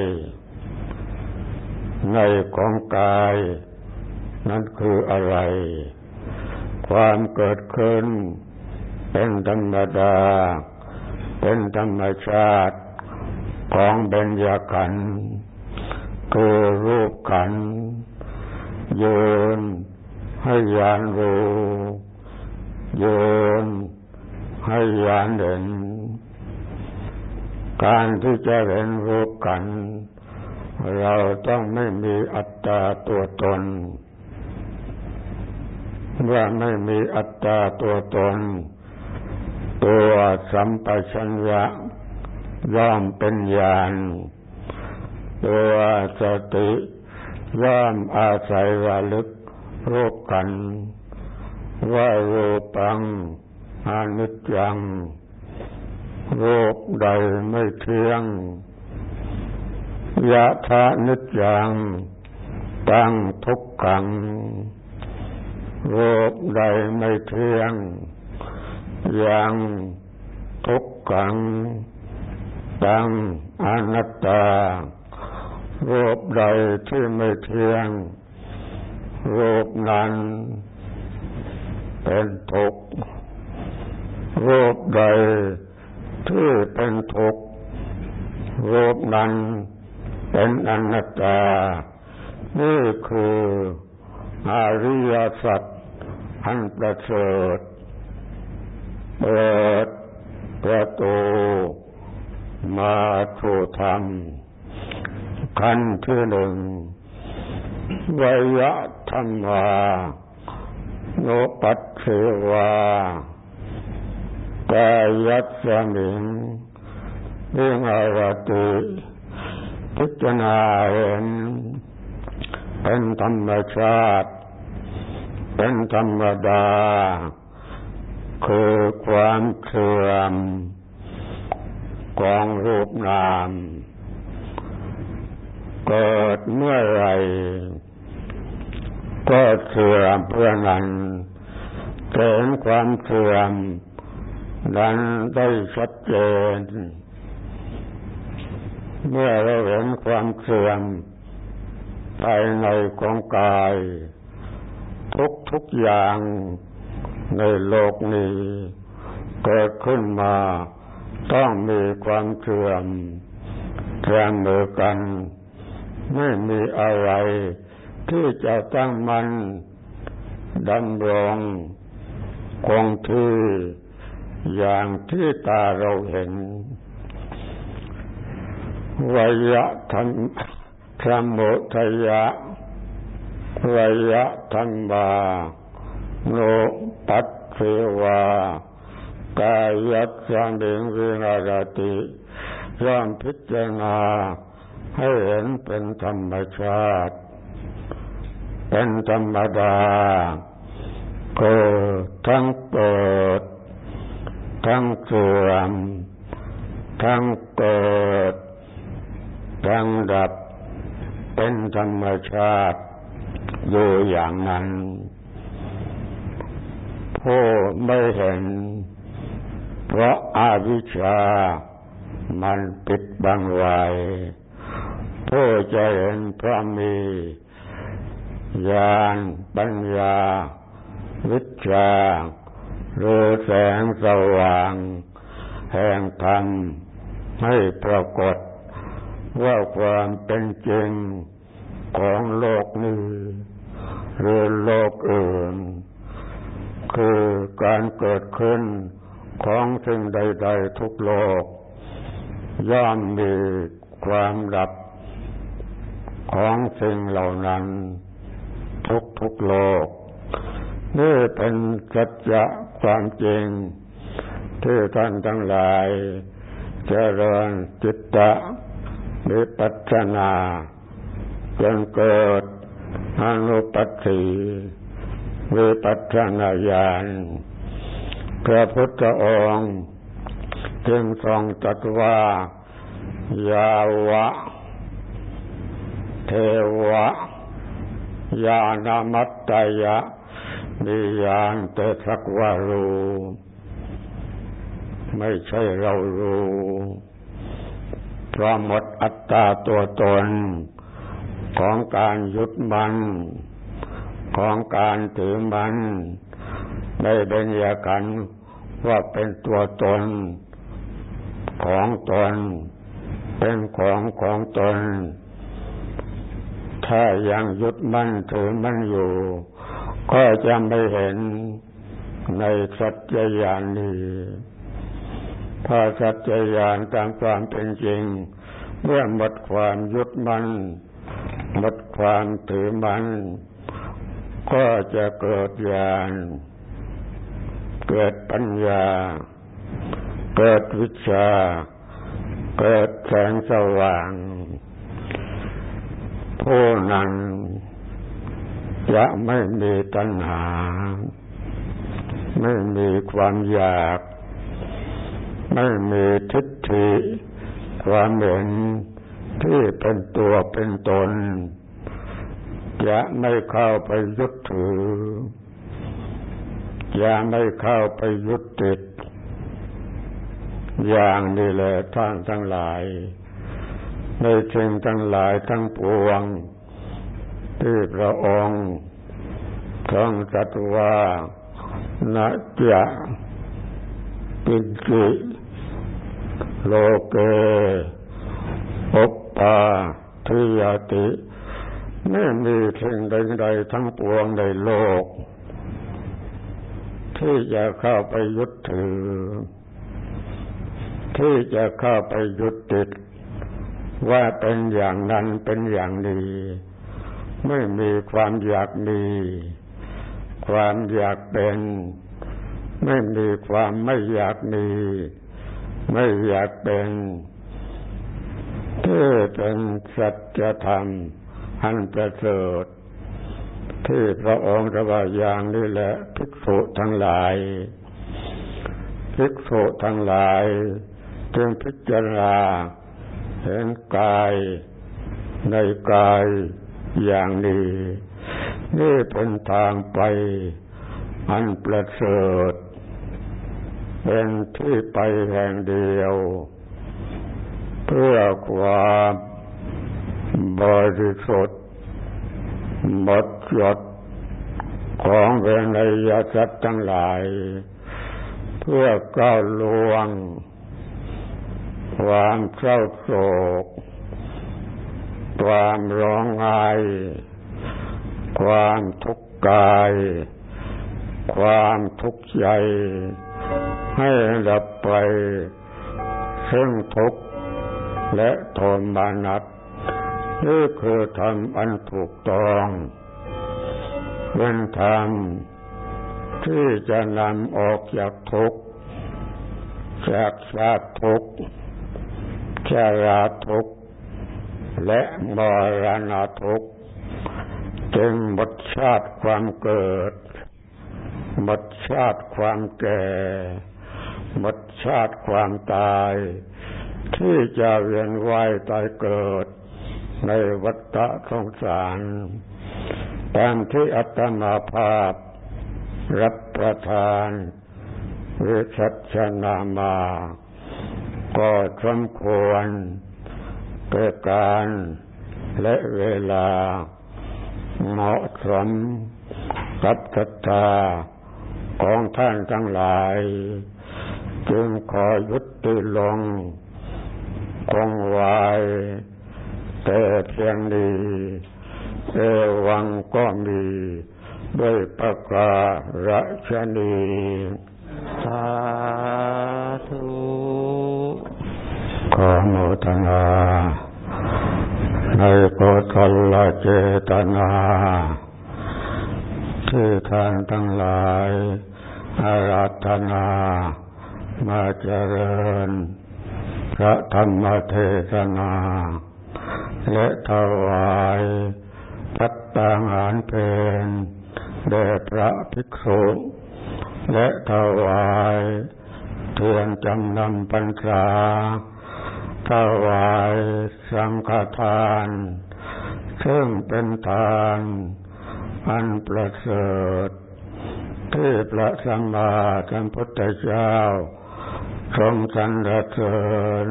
ในของกาย นั่นคืออะไร ความเกิดขึ้น เป็นธรรมดา เป็นธรรมชาติของเบญญาขันธ์ คือรูปขันยืนให้ยานรู้ยืนให้ยานเห็น การที่จะเห็นรูปกันเราต้องไม่มีอัตตาตัวตน เมื่อไม่มีอัตตาตัวตน ตัวสัมปชัญญะย่อมเป็นญาณ ตัวสติย่อมอาศัยระลึกรูปกัน ว่ารูปังอนิจจังรูปใดไม่เที่ยงยะธานิจจังตั้งทุกขังรูปใดไม่เที่ยง ยังทุกขังตั้งอนัตตา รูปใดที่ไม่เที่ยง รูปนั้นเป็นทุกข์รูปใดที่เป็นทุกข์รูปนั้นเป็นอนัตตา นี่คืออริยสัจอันประเสริฐเปิดประตูมาถูธรรม ขั้นที่หนึ่งวยะธรรมาโนปัตเทวากายัตสมิงเรื่องอวติพิจารณาเห็นเป็นธรรมชาติ เป็นธรรมดา คือความเสื่อมของรูปนาม เกิดเมื่อไรก็เสื่อมเพื่อนั้นเห็นความเสื่อมนั้นได้ชัดเจน เมื่อเราเห็นความเสื่อมภายในของกาย ทุกทุกอย่างในโลกนี้ เกิดขึ้นมาต้องมีความเสื่อมแทนมือกัน ไม่มีอะไรที่จะตั้งมันดำรงคงที่อย่างที่ตาเราเห็นวยะธรรมธรรมุทยะวยะธรรมาโนปัตเทวากายัตสังเดงวินาราติย่อมพิจารณา ให้เห็นเป็นธรรมชาติ เป็นธรรมดากิดทั้งเกิด ทั้งเสื่อม ทั้งเกิด ทั้งดับ เป็นธรรมชาติอยู่อย่างนั้นผู้ไม่เห็น เพราะอาวิชชามันปิดบังไว้ ผู้จะเห็นพระมีญาณปัญญา วิชาหรือแสงสว่าง แห่งธรรมให้ปรากฏ ว่าความเป็นจริงของโลกนี้ หรือโลกอื่น คือการเกิดขึ้นของสิ่งใด ๆ ทุกโลก ย่อมมีความดับ ของสิ่งเหล่านั้น ทุกทุกโลก นี่เป็นสัจจะความจริง ที่ท่านทั้งหลายเจริญจิตตะวิปัสสนาจนเกิดอนุปัสสีวิปัสสนาญาณพระพุทธองค์จึงทรงตรัสว่ายาวะ วะยานามัตตยะนิยานเตสักวารู้ไม่ใช่เรารู้เพราะหมดอัตตาตัวตนของการยึดมัน ของการถือมันได้เป็นยากันว่าเป็นตัวตน ของตน เป็นของของตน ถ้ายังยึดมั่นถือมั่นอยู่ ก็จะไม่เห็นในสัจญญาณนี้พอสัจญาณตามความเป็นจริง เมื่อหมดความยึดมั่นหมดความถือมั่นก็จะเกิดญาณเกิดปัญญา เกิดวิชา เกิดแสงสว่าง ผู้นั้นจะไม่มีตัณหา ไม่มีความอยาก ไม่มีทิฏฐิ ความเห็นที่เป็นตัวเป็นตน จะไม่เข้าไปยึดถืออย่าไม่เข้าไปยึดติด อย่างนี้แหละท่านทั้งหลาย ในสิ่งทั้งหลายทั้งปวงที่พระองค์ทรงตรัสว่านะจะปิจิโลเกอปปาทิยติไม่มีสิ่งใดๆทั้งปวงในโลก ที่จะเข้าไปยึดถือ ที่จะเข้าไปยึดติด ว่าเป็นอย่างนั้นเป็นอย่างนี้ ไม่มีความอยากมี ความอยากเป็น ไม่มีความไม่อยากมี ไม่อยากเป็นที่เป็นสัจธรรมอันประเสริฐที่พระองค์ระว่าอย่างนี้แหละภิกษุทั้งหลายภิกษุทั้งหลาย จึงพิจารณา เห็นกายในกายอย่างนี้ นี่เป็นทางไปอันประเสริฐเป็นที่ไปแห่งเดียว เพื่อความบริสุทธิ์หมดจดของเวนยสัตว์ทั้งหลาย เพื่อก้าวลวง ความเศร้าโศก ความร้องไห้ ความทุกข์กาย ความทุกข์ใจ ให้ดับไป ซึ่งทุกข์และโทมานัสนี่คือธรรมอันถูกต้องเป็นธรรมที่จะนำออกจากทุกข์จากชาทุกข์ ชาราทุกข์และมรณะทุกข์จึงหมดชาติความเกิด หมดชาติความแก่ หมดชาติความตาย ที่จะเวียนว่ายตายเกิด ในวัฏสงสารตามที่อัตมาภาพ รับประทานวิชัชนามา ก็สมควรเกิดการและเวลาเหมาะสมกับศรัทธาของท่านทั้งหลาย จึงขอยุติลงคงไว้แต่เพียงนี้เอวังก็มีด้วยประการชนีสาธุ ขอโมทนาในโกศลเจตนา ที่ท่านทั้งหลายอาราธนามาเจริญ พระธรรมเทศนา และถวายพัตตาหารเพนแด่พระภิกษุ และถวายเทียนจำนำปัญชา ถวายสังฆทาน ซึ่งเป็นทานอันประเสริฐที่พระสัมมาสัมพุทธเจ้า ทรงสรรเสริญ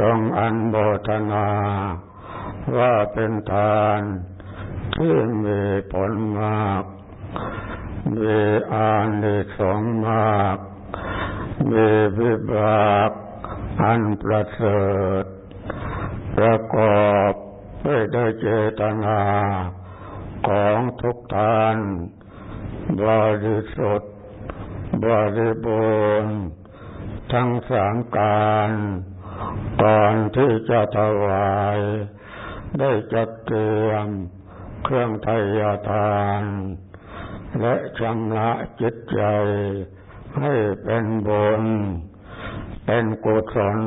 ทรงอันโบทนา ว่าเป็นทานที่มีผลมาก มีอานิสงส์มาก มีวิบาก อันประเสริฐประกอบด้วยเจตนาของทุกทานบริสุทธิ์บริบูรณ์ทั้งสามการ ก่อนที่จะถวาย ได้จัดเตรียมเครื่องไทยทาน และชำระจิตใจให้เป็นบุญ เป็นกุศล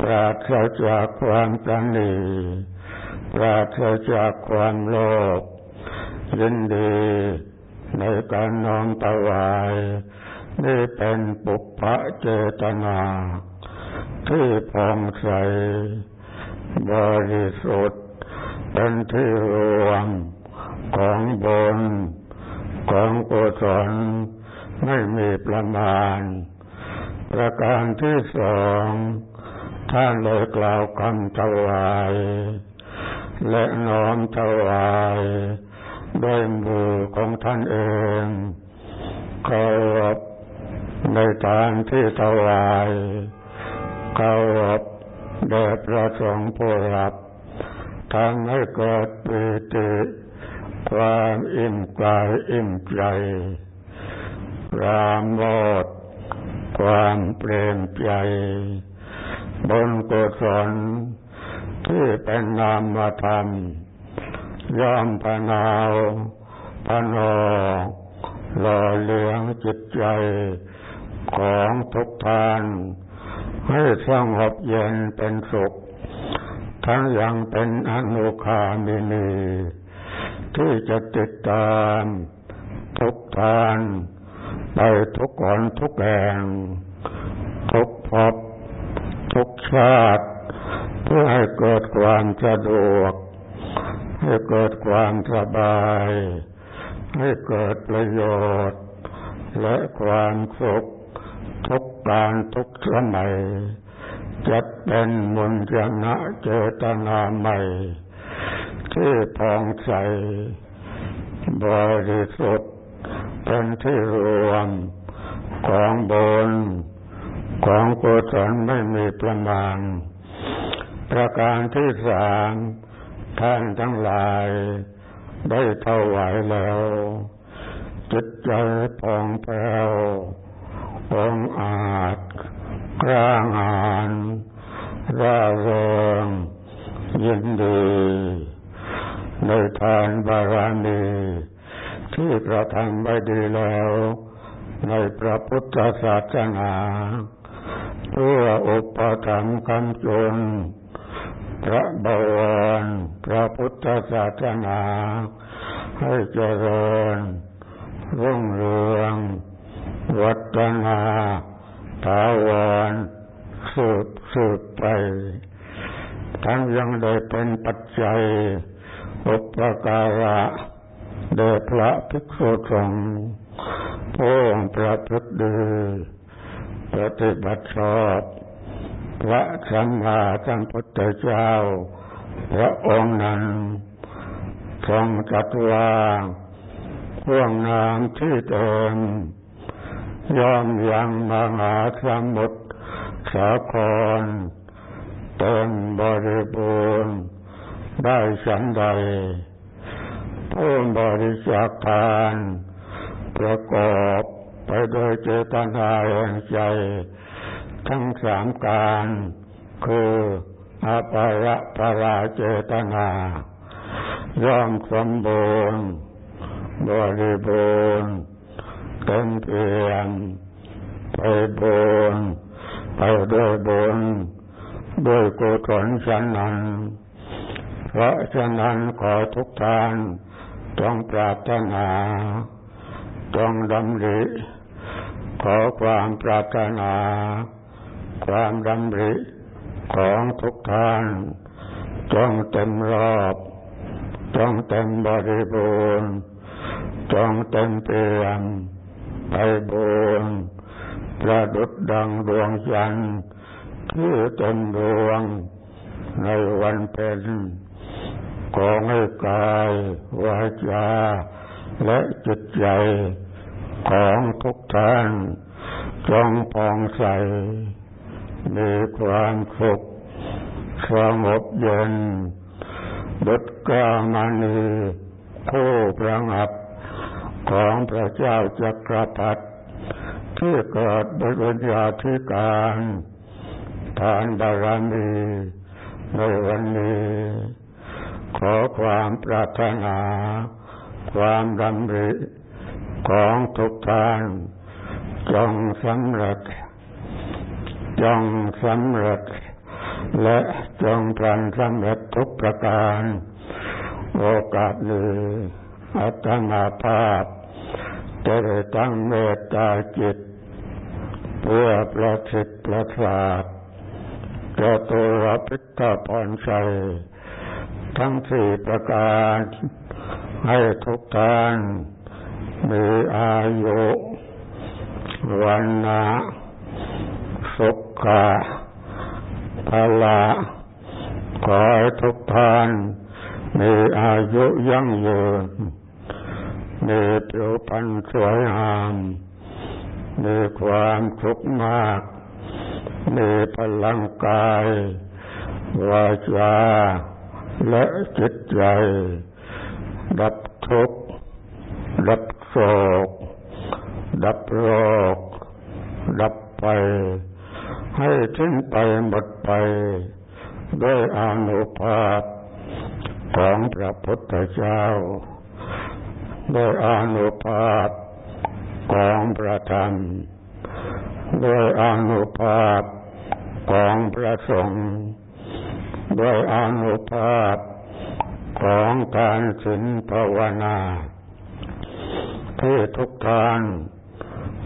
ปราศจากความตนีปราศจากความโลภยินดีในการน้อมถวาย นี่เป็นปุพพะเจตนา ที่ผ่องใสบริสุทธิ์เป็นที่รวมของบุญของกุศลไม่มีประมาณ ประการที่สองท่านเลยกล่าวคำถวาย และน้อมถวายด้วยมือของท่านเองเคารพในทางที่ถวายเคารพแด่พระสงฆ์ผู้รับทำให้เกิดปิติความอิ่มกายอิ่มใจรามโมด ความเปลี่ยนใจ บนกุศลที่เป็นนามธรรม ย่อมพนาวพนอหล่อเลี้ยงจิตใจของทุกท่านให้สงบเย็นเป็นสุข ทั้งยังเป็นอนุคามินีที่จะติดตามทุกทาน ไปทุกคนทุกแห่งทุกภพทุกชาติ เพื่อให้เกิดความสะดวก ให้เกิดความสบาย ให้เกิดประโยชน์ และความสุขทุกการทุกสมัยจะเป็นมุญญนะเจตนาใหม่ที่พองใสบริสุทธิ์ เป็นที่รวมของบนของกุศลไม่มีประมาณ ประการที่สามท่านทั้งหลายได้ถวายแล้ว จิตใจพองแผ้วองอาจกล้าหาญร่าเริงยินดีในทานบารมี ที่กระทำไว้ดีแล้ว ในพระพุทธศาสนาเพื่ออุปถัมภ์คำจุนพระบวรพระพุทธศาสนา ให้เจริญรุ่งเรือง วัฒนาถาวรสืบสืบไป ทั้งยังได้เป็นปัจจัย อุปการะ เดพระภิกษุสงฆ์ผู้ประพฤติดีปฏิบัติชอบพระสัมมาสัมพุทธเจ้า พระองค์นั้นทรงจัดว่าห่วงน้ำที่เต็มย่อมยังมหาสมุทรสาครเต็มบริบูรณ์ได้ฉันใด ผู้บริจาคทานประกอบไปโดยเจตนาแห่งใจ ทั้งสามการ คืออาปายะปาราเจตนาย่อมสมบูรณ์บริบูรณ์เต็มเปี่ยมไปบูรณ์ไปด้วยบุญด้วยกุศลฉะนั้นเพราะฉะนั้นขอทุกท่าน จงปรารถนาจงดำริ ขอความปรารถนา ความดำริของทุกท่านจงเต็มรอบจงเต็มบริบูรณ์จงเต็มเปี่ยมไปบูรณ์ประดุดดังดวงจันทร์ที่เต็มดวงในวันเป็น ของให้กายวาจาและจิตใจของทุกท่านจงปองใส มีความสุขสงบเย็นบุตรกามานีคู่ประงับของพระเจ้าจักรพรรดิที่เกิดโดยวิญญาธิการทานบารมีในวันนี้ ขอความปรารถนา ความดำริของทุกท่านจงสำเร็จจงสำเร็จ และจงพลันสำเร็จทุกประการ โอกาสนี้อัตมาภาพจะได้ตั้งเมตตาจิต เพื่อประสิทธิ์ประสาทจตุรพิทธพรชัย ทั้งสี่ประการให้ทุกท่านมีอายุวันนะสุขะพละขอให้ทุกท่านมีอายุยั่งยืนมีผิวพรรณสวยงามมีความสุขมากมีพลังกายวาจา และจิตใจ ดับทุกข์ดับโศก ดับโรค ดับไป ให้ทิ้งไปหมดไป ด้วยอนุภาพของพระพุทธเจ้า ด้วยอนุภาพของพระธรรม ด้วยอนุภาพของพระสงฆ์ ด้วยอนุภาพของการศีลภาวนาที่ทุกท่าน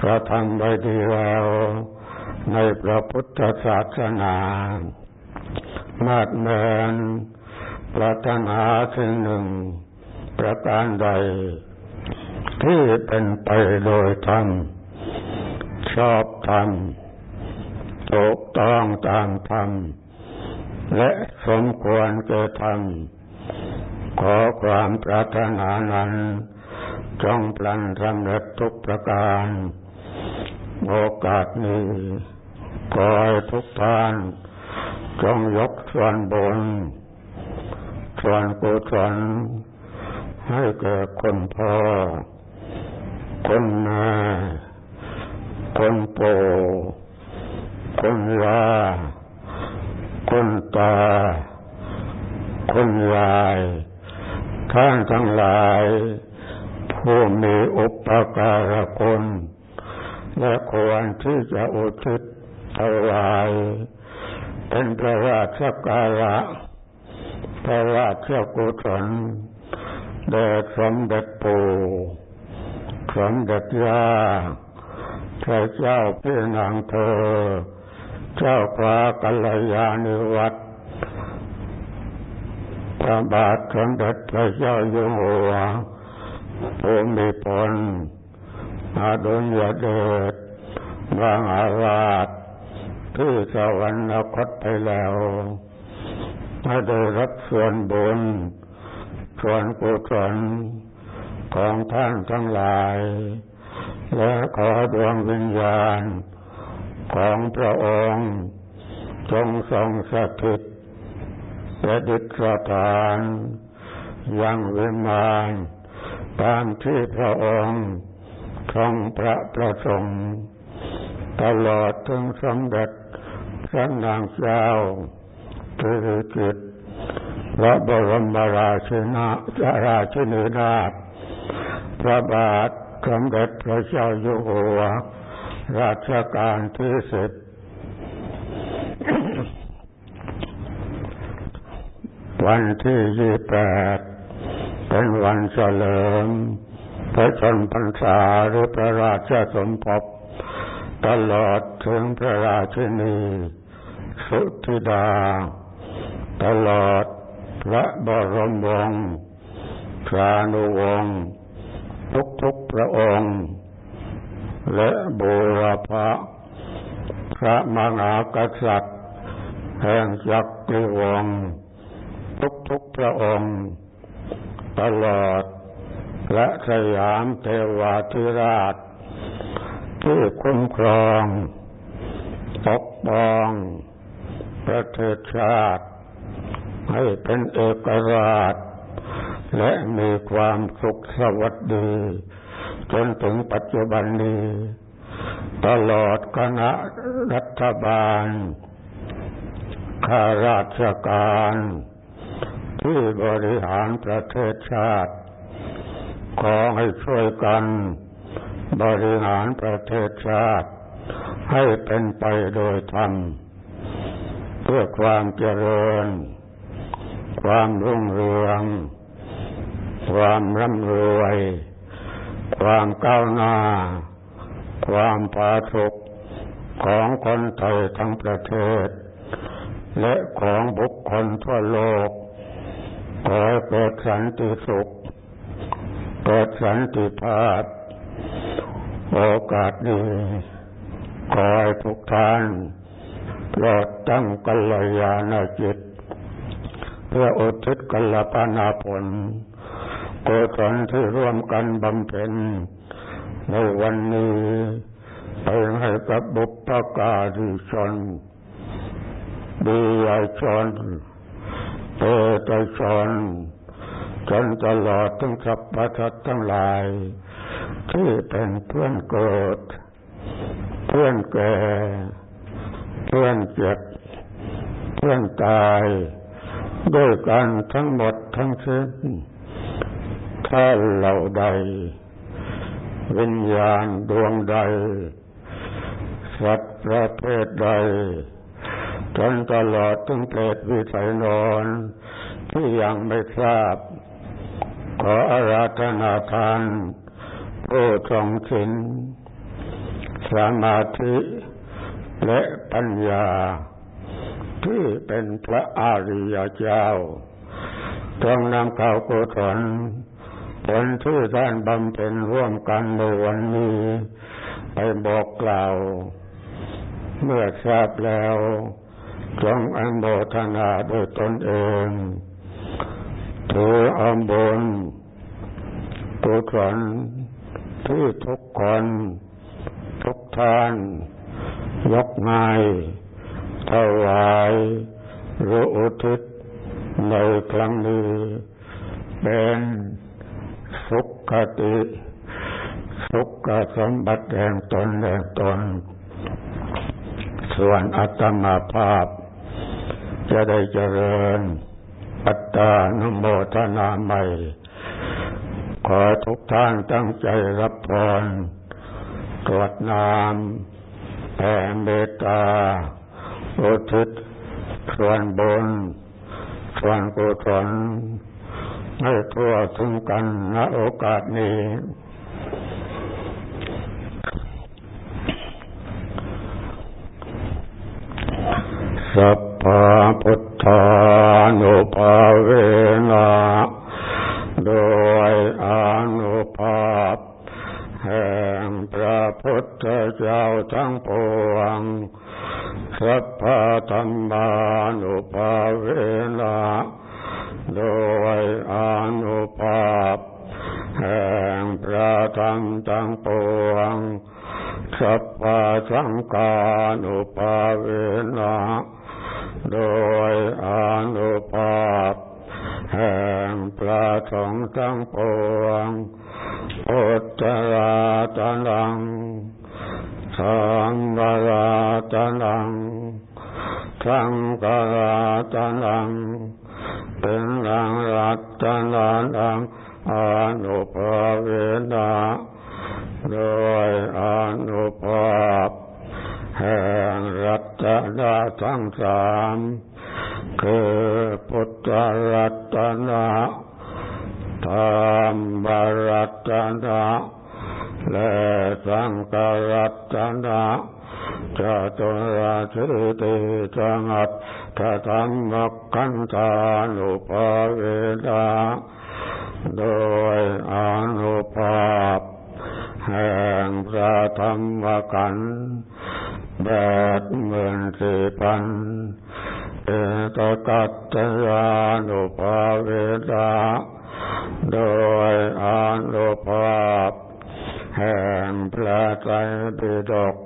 กระทำไว้ดีแล้ว ในพระพุทธศาสนา มาดแมนปรารถนาสิ่งหนึ่ง ประการใด ที่เป็นไปโดยธรรม ชอบธรรมถูกต้องตามธรรม และสมควรเกิดธรรมขอความปรารถนานั้น จงพลันสำเร็จทุกประการ โอกาสนี้ขอให้ทุกท่านจงยกส่วนบน ส่วนกุศลให้แก่คนพ่อ คนแม่คนโตคนยา คนตา คนยาย ท่านทั้งหลาย ผู้มีอุปการะคุณและควรที่จะอุทิศถวายเป็นพระราชการะพระราชกุศลแด่สมเด็จปู่สมเด็จย่าพระเจ้าพี่นางเธอ เจ้าฟ้ากัลยาณิวัตรพระบาทสมเด็จพระเจ้าอยู่หัวภูมิพลอาดุลยเดชบางอาราชที่สวรรคตไปแล้วให้ได้รับส่วนบุญ ส่วนกุศลของท่านทั้งหลาย และขอดวงวิญญาณ ของพระองค์ จงทรงสถิตและดิษฐานยังวิมานตามที่พระองค์ทรงพระประสงค์ตลอดถึงสมเด็จพระนางเจ้าสิริกิติ์พระบรมราชินาราชินีนาถพระบาทสมเด็จพระเจ้าอยู่หัว ราชการที่สิบวันที่ยี่แปดเป็นวันเฉลิมพระชนพรรษาหรือพระราชสมภพตลอดถึงพระราชินีสุธิดา ตลอดพระบรมวงศ์พระนุวงศ์ทุกๆพระองค์ และบูรพะพระมหากษัตริย์แห่งจักรีวงศ์ทุกพระองค์ ตลอด และสยามเทวาธิราช ที่คุ้มครองปกป้อง ประเทศชาติ ให้เป็นเอกราช และมีความสุขสวัสดี จนถึงปัจจุบันนี้ ตลอดคณะรัฐบาลข้าราชการ ที่บริหารประเทศชาติ ขอให้ช่วยกัน บริหารประเทศชาติ ให้เป็นไปโดยธรรม เพื่อความเจริญ ความรุ่งเรือง ความร่ำรวย ความก้าวหน้า ความผาสุกของคนไทยทั้งประเทศ และของบุคคลทั่วโลก ขอเกิดสันติสุข เกิดสันติภาพ โอกาสนี้ขอให้ทุกท่านโปรดตั้งกัลยาณจิต เพื่ออุทิศกัลปานาผล กุศลที่ร่วมกันบำเพ็ญในวันนี้ไปให้กับบุพการีชนดียชนเตตชนจนตลอดถึงสัพพทัตทั้งหลาย ที่เป็นเพื่อนเกิด เพื่อนแก่ เพื่อนเจ็บ เพื่อนตาย ด้วยกันทั้งหมดทั้งสิ้นาเหล่าใด วิญญาณดวงใด สัตว์ประเภทใดจนตลอดถึงเปรตวิสัยนอนที่ยังไม่ทราบ ขออาราธนาทานผู้ทรงศีลสมาธิและปัญญา ที่เป็นพระอริยเจ้าจงนำข่าวกุศล ผลที่ท่านบำเพ็ญร่วมกันในวันนี้ ไปบอกกล่าว เมื่อทราบแล้วจงอนโมทนาโดยตนเองถืออมบุญกุศลที่ทุกคนทุกท่าน ยกงายถวายหรืออุทิศในครั้งนี้เป็น สุขติ สุขสมบัติแห่งตนแห่งตน ส่วนอัตมาภาพ จะได้เจริญ ปัตตานุโมทนาใหม่ ขอทุกท่านตั้งใจรับพรกรวดน้ำแผ่เมตตาอุทิศส่วนบนส่วนกุศล ให้ทั่วถึงกันณโอกาสนี้สัพพะพุทธานุภาเวนะโดยอนุภาพแห่งพระพุทธเจ้าทั้งปวงสัพพะธรรมานุภาเวนะ โดยอนุภาพแห่งพระธรรมทั้งปวงสัพพะสังฆานุภาเวนะโดยอนุภาพแห่งพระสงฆ์ทั้งปวงพุทธราตนังสังฆราตนังสังฆราตนัง เป็นรังรัตนานังอนุภาเวนะโดยอนุภาพแห่งรัตนาทั้งสามคือพุทธรัตนะธรรมรัตนะและสังฆรัตนะ จตุราชิติจังัตถธรรมกันตานุภาเวนะโดยอนุภาพแห่งพระธรรมกันแปดหมื่นสี่พันเอตกัตตยานุภาเวนะโดยอนุภาพแห่งพระไตรปิฎก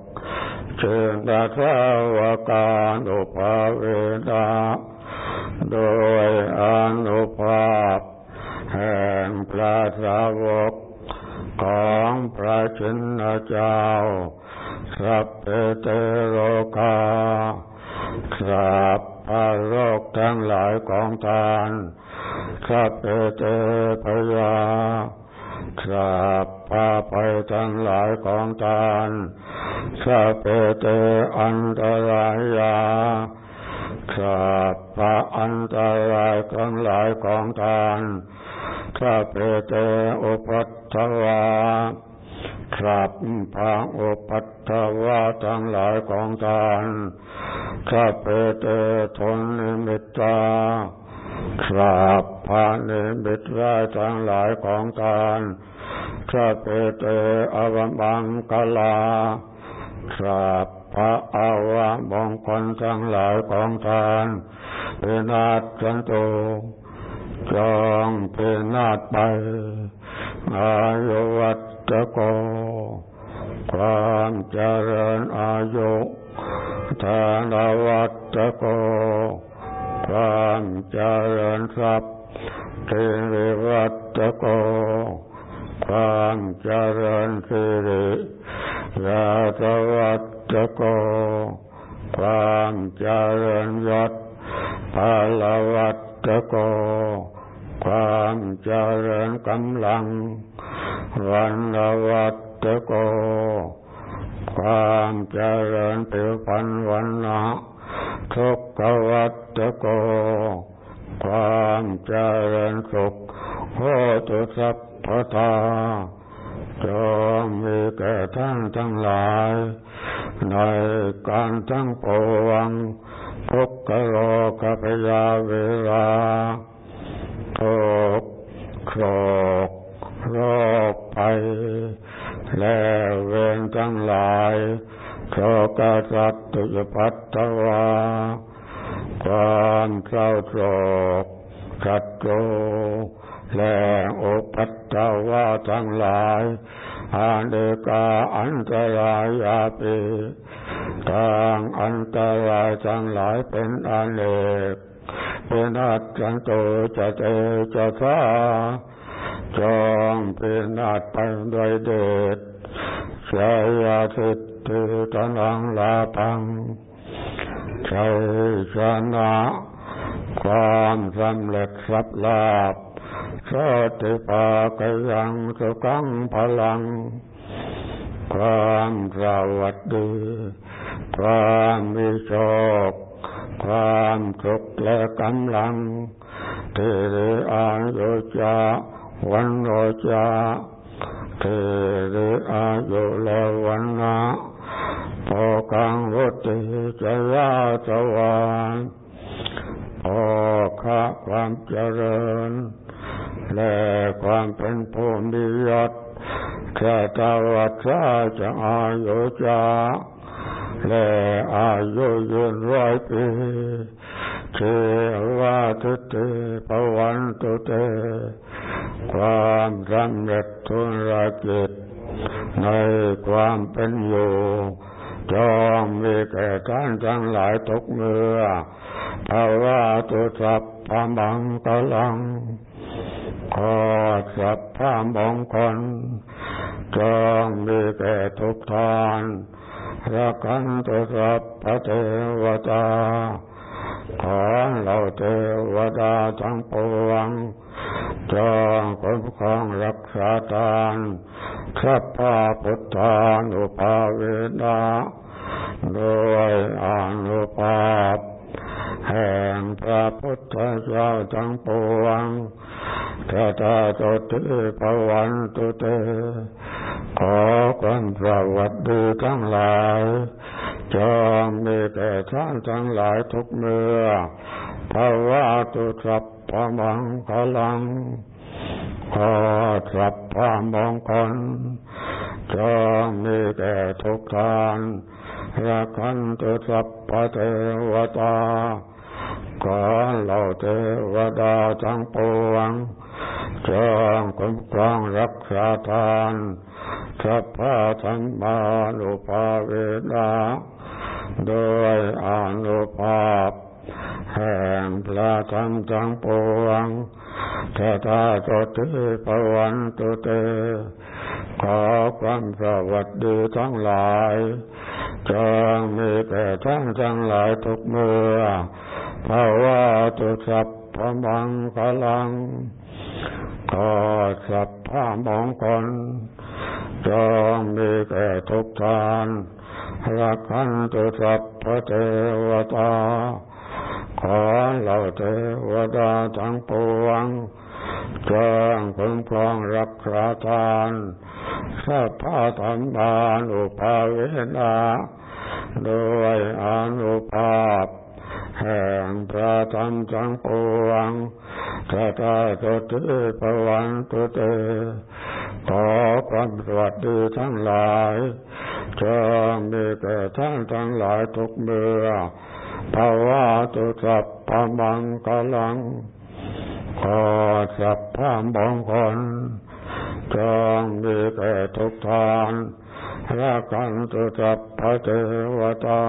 เชิญตะทาวกานุภาเวนะโดยอนุภาพแห่งพระสาวกของพระชินเจ้า สัพเพเตโรกาสัพพโรคทั้งหลายของทานสัพเพเตพยาสัพพภัยทั้งหลายของท่าน สัพเพเตอันตรายาสัพพะอันตรายทั้งหลายของท่านสัพเพเตอุปัททวาครับพระอุปัตถวาทั้งหลายของท่านสัพเพเตทุนนิมิตตาครับพระนิมิตรายทั้งหลายของทานสัพเพเตอวบังกลา ครับพระอาวะมงคลทั้งหลายของทานเป็นนาจันโตจองเป็นนาฏไปอายุวัตโกความเจริญอายุทานวัตโกความเจริญทรัพย์เทริวัตโกความเจริญสิริ ยาตวัตโกความเจริญยศพลวัตโกความเจริญกำลัง วันวัตโก ความเจริญผิวพรรณวันนะทุกขวัตโก ความเจริญสุขโหตุสัพพทา จงมีแก่ท่านทั้งหลาย ในการทั้งปวงทุกขโลกพยาเวลาทุกโครกโรคภัยและเวรทั้งหลายโชกสัตตุยพัตตวาความเศร้าโศก ขัดโกและโอปัตตวาทั้งหลายอาเดกาอันตรายาปิทางอันตรายทั้งหลายเป็นอันเอกเป็นอัตจันโตจะเตจะสาจองเป็นอัตไปโดยเดชชายาทิตติตนังลาพังชัยชนะ ความสำเร็จสับลาบสติปากยังสุขังพลัง ความสวัสดีความมีโชคความสุขและกำลังเทเรอายุจาวันโนจาเทเรอายุและวันนะพอกังวุติจยาสวาน พอข้าความเจริญ และความเป็นผู้มียศแค่ตาวัชาจะอายุจาและอายุยืนร้อยปีเทวาทุเตปวันตุเต ความสำเร็จทุนรกิจในความเป็นอยู่ จองมีแก่ท่านทั้งหลายทุกเมื่อภาวะตุสัพพามังกลังขอสัพพามงคลจองมีแก่ทุกทานรักันตุสัพพเทวตา ขอเราเทวดาทั้งปวงจงคุ้มครองรักษาทานสัพพาพุทธานุภาเวนะโดยอนุภาพ แห่งพระพุทธเจ้าทั้งปวงตถาคตภวันตุเต ขอความสวัสดีทั้งหลายจงมีแก่ท่านทั้งหลายทุกเมื่อภาวะตุสัพพมังคลัง ขอสัพพมงคลจงมีแก่ทุกท่าน รักันตุสัพพเทวตาขอเหล่าเทวดาทั้งปวงจงคุ้มครองรักษาทานสัพพะธรรมานุภาเวนะโดยอนุภาพ แห่งพระธรรมทั้งปวงทตาโตติภวันตุเต ขอความสวัสดีทั้งหลาย จงมีแก่ท่านทั้งหลายทุกเมื่อภาวะตุสัพพมังคลังขอสัพพมงคลจงมีแก่ทุกทานรักขันตุสัพพเทวตาขอเหล่าเทวดาทั้งปวง จงคุ้มครองรักษาทานสัพพะธรรมานุภาเวนะโดยอนุภาพแห่งพระธรรมทั้งปวงตถาคตภวันตุเตขอความสวัสดีทั้งหลายจงมีแก่ท่านทั้งหลายทุกเมื่อภาวะตุสัพพมังคลัง ขอสัพพมงคลจงมีแก่ทุกท่านรักขันตุสับพพเทวตา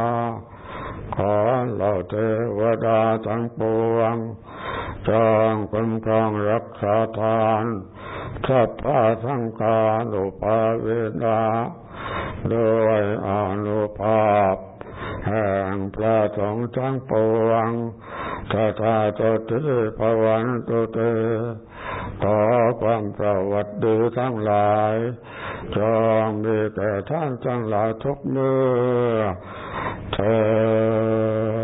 ขอเหล่าเทวดาทั้งปวงจงคุ้มครองรักษาทานสัพพะสังฆานุภาเวนะโดยอนุภาพ แห่งพระสงฆ์ทั้งปวงตถาคตภวันตเตขอความสวัสดีทั้งหลายจงมีแก่ท่านทั้งหลายทุกเมื่อเธอ